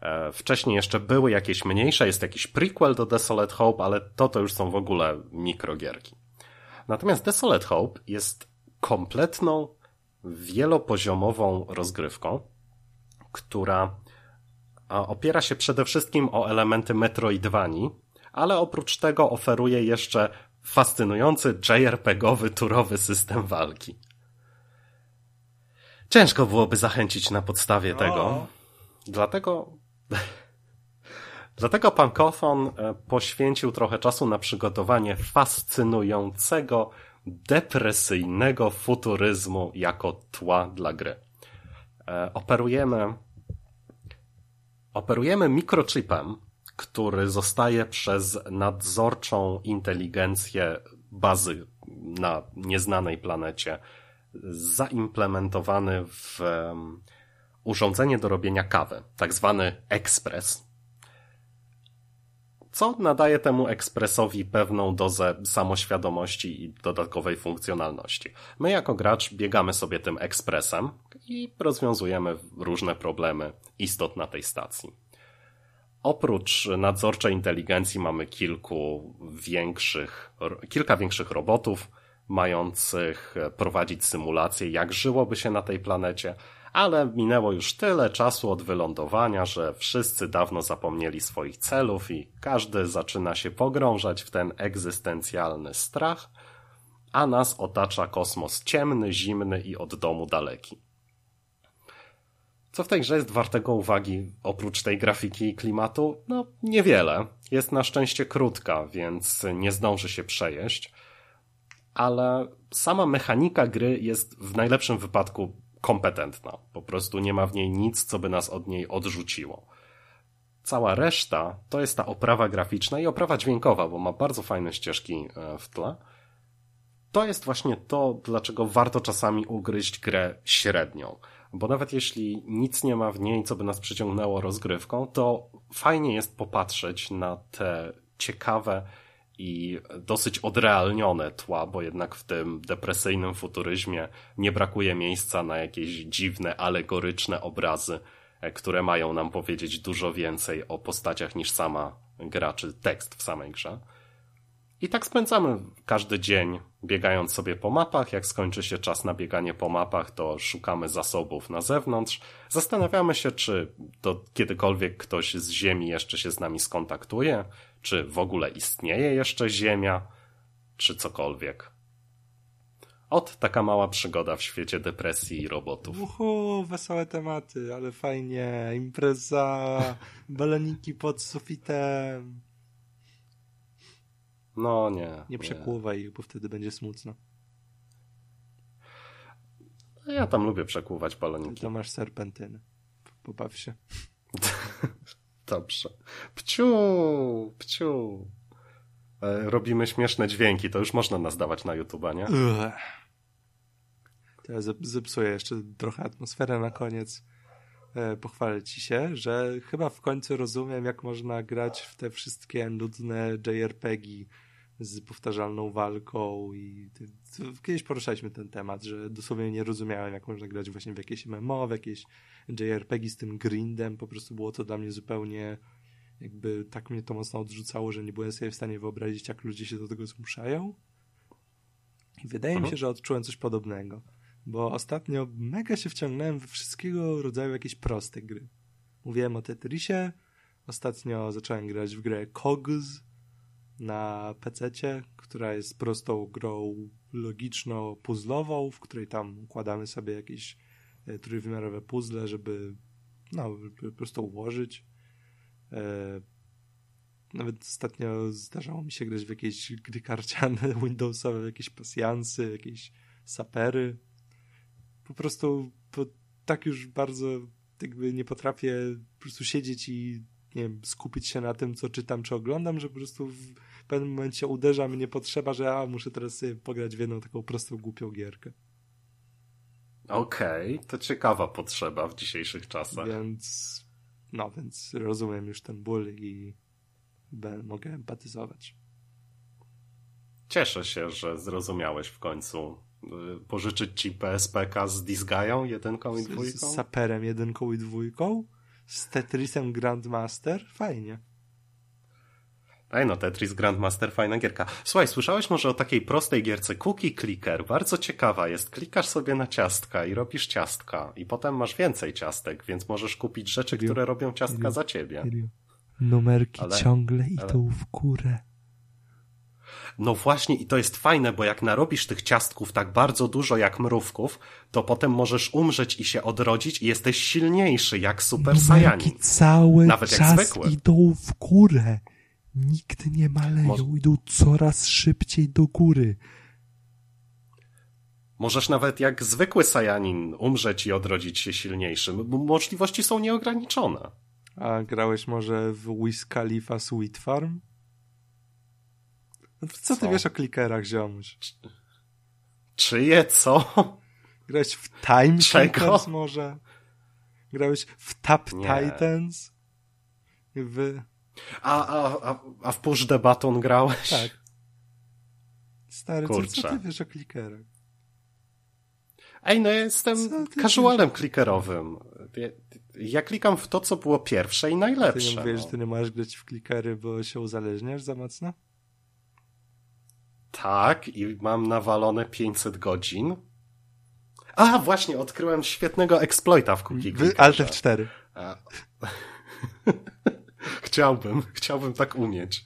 Speaker 1: E, wcześniej jeszcze były jakieś mniejsze, jest jakiś prequel do Desolate Hope, ale to to już są w ogóle mikrogierki. Natomiast Desolate Hope jest kompletną, wielopoziomową rozgrywką, która opiera się przede wszystkim o elementy Metroidvanii, ale oprócz tego oferuje jeszcze fascynujący JRPG-owy turowy system walki. Ciężko byłoby zachęcić na podstawie no. tego. Dlatego Dlatego pan Cawthon e, poświęcił trochę czasu na przygotowanie fascynującego, depresyjnego futuryzmu jako tła dla gry. E, operujemy, operujemy mikrochipem, który zostaje przez nadzorczą inteligencję bazy na nieznanej planecie zaimplementowany w urządzenie do robienia kawy, tak zwany ekspres, co nadaje temu ekspresowi pewną dozę samoświadomości i dodatkowej funkcjonalności. My jako gracz biegamy sobie tym ekspresem i rozwiązujemy różne problemy istot na tej stacji. Oprócz nadzorczej inteligencji mamy kilku większych, kilka większych robotów, mających prowadzić symulację, jak żyłoby się na tej planecie, ale minęło już tyle czasu od wylądowania, że wszyscy dawno zapomnieli swoich celów i każdy zaczyna się pogrążać w ten egzystencjalny strach, a nas otacza kosmos ciemny, zimny i od domu daleki. Co w tej grze jest wartego uwagi oprócz tej grafiki i klimatu? No, niewiele. Jest na szczęście krótka, więc nie zdąży się przejeść. Ale sama mechanika gry jest w najlepszym wypadku kompetentna. Po prostu nie ma w niej nic, co by nas od niej odrzuciło. Cała reszta to jest ta oprawa graficzna i oprawa dźwiękowa, bo ma bardzo fajne ścieżki e, w tle. To jest właśnie to, dlaczego warto czasami ugryźć grę średnią. Bo nawet jeśli nic nie ma w niej, co by nas przyciągnęło rozgrywką, to fajnie jest popatrzeć na te ciekawe i dosyć odrealnione tła, bo jednak w tym depresyjnym futuryzmie nie brakuje miejsca na jakieś dziwne, alegoryczne obrazy, e, które mają nam powiedzieć dużo więcej o postaciach niż sama gra, czy tekst w samej grze. I tak spędzamy każdy dzień biegając sobie po mapach. Jak skończy się czas na bieganie po mapach, to szukamy zasobów na zewnątrz. Zastanawiamy się, czy to kiedykolwiek ktoś z Ziemi jeszcze się z nami skontaktuje, czy w ogóle istnieje jeszcze Ziemia, czy cokolwiek. Ot, taka mała przygoda w świecie depresji i robotów.
Speaker 2: Uhu, wesołe tematy, ale fajnie. Impreza, baloniki pod sufitem.
Speaker 1: No nie.
Speaker 2: Nie przekłuwaj ich, bo wtedy będzie smutno.
Speaker 1: Ja tam lubię przekłuwać baloniki.
Speaker 2: To masz serpentynę. Pobaw się.
Speaker 1: Dobrze. Pciu, pciu. E, robimy śmieszne dźwięki, to już można nas dawać na YouTube, nie?
Speaker 2: To ja zepsuję jeszcze trochę atmosferę na koniec. E, pochwalę ci się, że chyba w końcu rozumiem, jak można grać w te wszystkie nudne JRPG z powtarzalną walką i kiedyś poruszaliśmy ten temat, że dosłownie nie rozumiałem, jak można grać właśnie w jakieś MMO, w jakieś JRPG z tym grindem, po prostu było to dla mnie zupełnie jakby tak mnie to mocno odrzucało, że nie byłem sobie w stanie wyobrazić, jak ludzie się do tego zmuszają. I wydaje mi się, że odczułem coś podobnego, bo ostatnio mega się wciągnąłem we wszystkiego rodzaju jakieś proste gry. Mówiłem o Tetrisie, ostatnio zacząłem grać w grę Cogs, na PC, która jest prostą grą logiczno-puzzlową, w której tam układamy sobie jakieś e, trójwymiarowe puzzle, żeby no, po prostu ułożyć. E, nawet ostatnio zdarzało mi się grać w jakieś gry karciane Windowsowe, jakieś pasjansy, jakieś sapery. Po prostu po tak już bardzo jakby nie potrafię po prostu siedzieć i nie wiem, skupić się na tym, co czytam czy oglądam, że po prostu w pewnym momencie uderza mnie potrzeba, że ja muszę teraz sobie pograć w jedną taką prostą, głupią gierkę.
Speaker 1: Okej, okay, to ciekawa potrzeba w dzisiejszych czasach.
Speaker 2: Więc, no, więc rozumiem już ten ból i mogę empatyzować.
Speaker 1: Cieszę się, że zrozumiałeś w końcu. Y, pożyczyć ci PSPK z Disgają jedynką i dwójką?
Speaker 2: Z Saperem jedynką i dwójką? Z Tetrisem Grandmaster? Fajnie.
Speaker 1: Ej no, Tetris Grandmaster, fajna gierka. Słuchaj, słyszałeś może o takiej prostej gierce Cookie Clicker? Bardzo ciekawa jest. Klikasz sobie na ciastka i robisz ciastka i potem masz więcej ciastek, więc możesz kupić rzeczy, które robią ciastka za ciebie.
Speaker 2: Numerki ale, ciągle ale... idą w górę.
Speaker 1: No właśnie i to jest fajne, bo jak narobisz tych ciastków tak bardzo dużo jak mrówków, to potem możesz umrzeć i się odrodzić i jesteś silniejszy jak Super Saiyanin.
Speaker 2: cały Nawet czas jak zwykły. idą w górę. Nigdy nie maleją, Mo idą coraz szybciej do góry.
Speaker 1: Możesz nawet jak zwykły Sajanin umrzeć i odrodzić się silniejszym. Możliwości są nieograniczone.
Speaker 2: A grałeś może w Wiz Khalifa Sweet Farm? No co, co ty wiesz o klikerach, ziomuś?
Speaker 1: Czyje co?
Speaker 2: Grałeś w Time Titans może? Grałeś w Tap Nie. Titans? W...
Speaker 1: A, a, a, a w Push the Button grałeś?
Speaker 2: Tak. Stary, co, co ty wiesz o klikerach?
Speaker 1: Ej, no ja jestem casualem klikerowym. Ja, ja, klikam w to, co było pierwsze i najlepsze.
Speaker 2: Ty nie mówisz,
Speaker 1: no.
Speaker 2: że ty nie możesz grać w klikery, bo się uzależniasz za mocno?
Speaker 1: Tak, i mam nawalone 500 godzin. A, właśnie, odkryłem świetnego exploita w Cookie Clickerze.
Speaker 2: Alt F4.
Speaker 1: chciałbym, chciałbym tak umieć.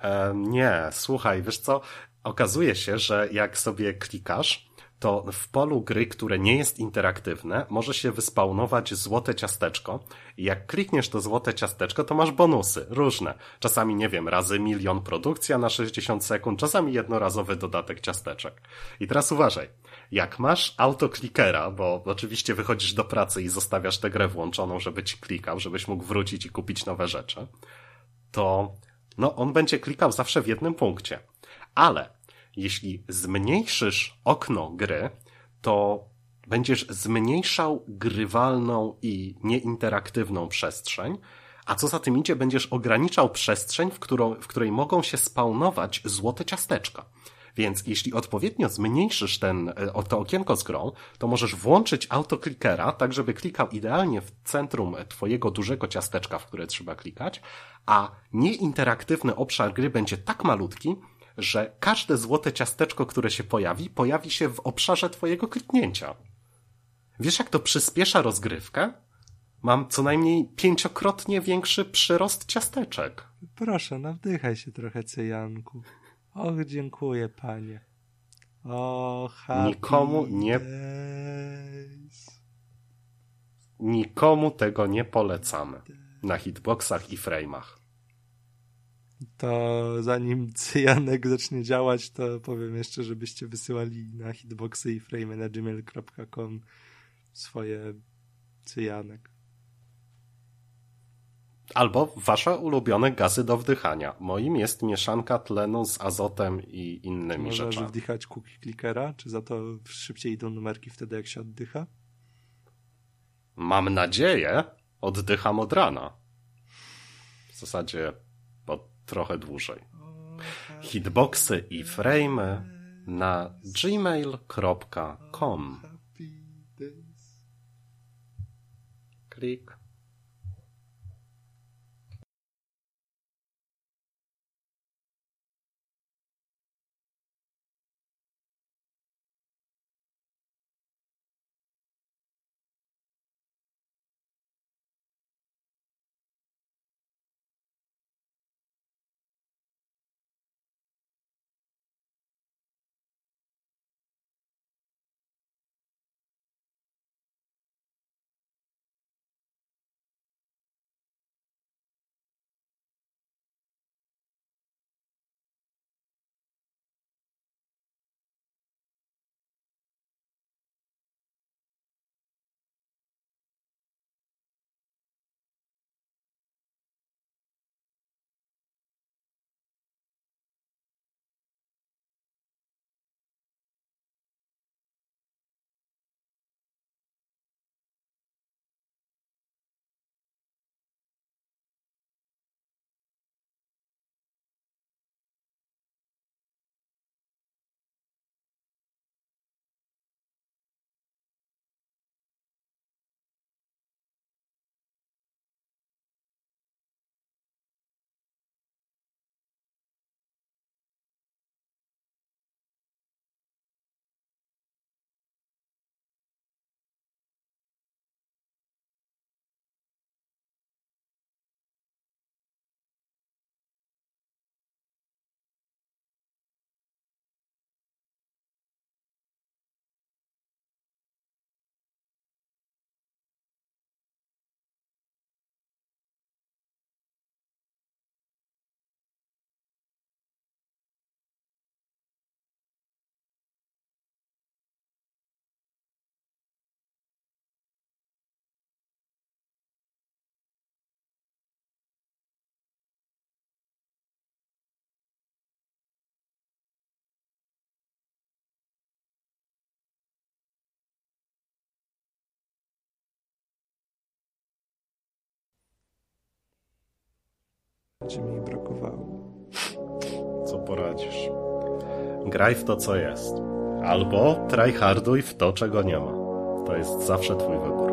Speaker 1: E, nie, słuchaj, wiesz co? Okazuje się, że jak sobie klikasz, to w polu gry, które nie jest interaktywne, może się wyspawnować złote ciasteczko i jak klikniesz to złote ciasteczko, to masz bonusy, różne. Czasami, nie wiem, razy milion produkcja na 60 sekund, czasami jednorazowy dodatek ciasteczek. I teraz uważaj, jak masz autoklikera, bo oczywiście wychodzisz do pracy i zostawiasz tę grę włączoną, żeby ci klikał, żebyś mógł wrócić i kupić nowe rzeczy, to no on będzie klikał zawsze w jednym punkcie. Ale jeśli zmniejszysz okno gry, to będziesz zmniejszał grywalną i nieinteraktywną przestrzeń, a co za tym idzie, będziesz ograniczał przestrzeń, w, którą, w której mogą się spawnować złote ciasteczka. Więc jeśli odpowiednio zmniejszysz ten, e, to okienko z grą, to możesz włączyć autoklikera, tak żeby klikał idealnie w centrum twojego dużego ciasteczka, w które trzeba klikać, a nieinteraktywny obszar gry będzie tak malutki, że każde złote ciasteczko, które się pojawi, pojawi się w obszarze twojego kliknięcia. Wiesz, jak to przyspiesza rozgrywkę? Mam co najmniej pięciokrotnie większy przyrost ciasteczek.
Speaker 2: Proszę, nawdychaj się trochę, Cyjanku. Och, dziękuję, panie. O, happy
Speaker 1: Nikomu nie...
Speaker 2: Days.
Speaker 1: Nikomu tego nie polecamy. Na hitboxach i frame'ach.
Speaker 2: To zanim cyjanek zacznie działać, to powiem jeszcze, żebyście wysyłali na hitboxy i frame na gmail.com swoje cyjanek.
Speaker 1: Albo wasze ulubione gazy do wdychania. Moim jest mieszanka tlenu z azotem i innymi
Speaker 2: Można
Speaker 1: rzeczami.
Speaker 2: Można wdychać cookie clickera? Czy za to szybciej idą numerki wtedy, jak się oddycha?
Speaker 1: Mam nadzieję. Oddycham od rana. W zasadzie trochę dłużej. Hitboxy i frame na gmail.com Klik.
Speaker 2: Ci mi brakowało.
Speaker 1: Co poradzisz? Graj w to, co jest. Albo tryharduj w to, czego nie ma. To jest zawsze twój wybór.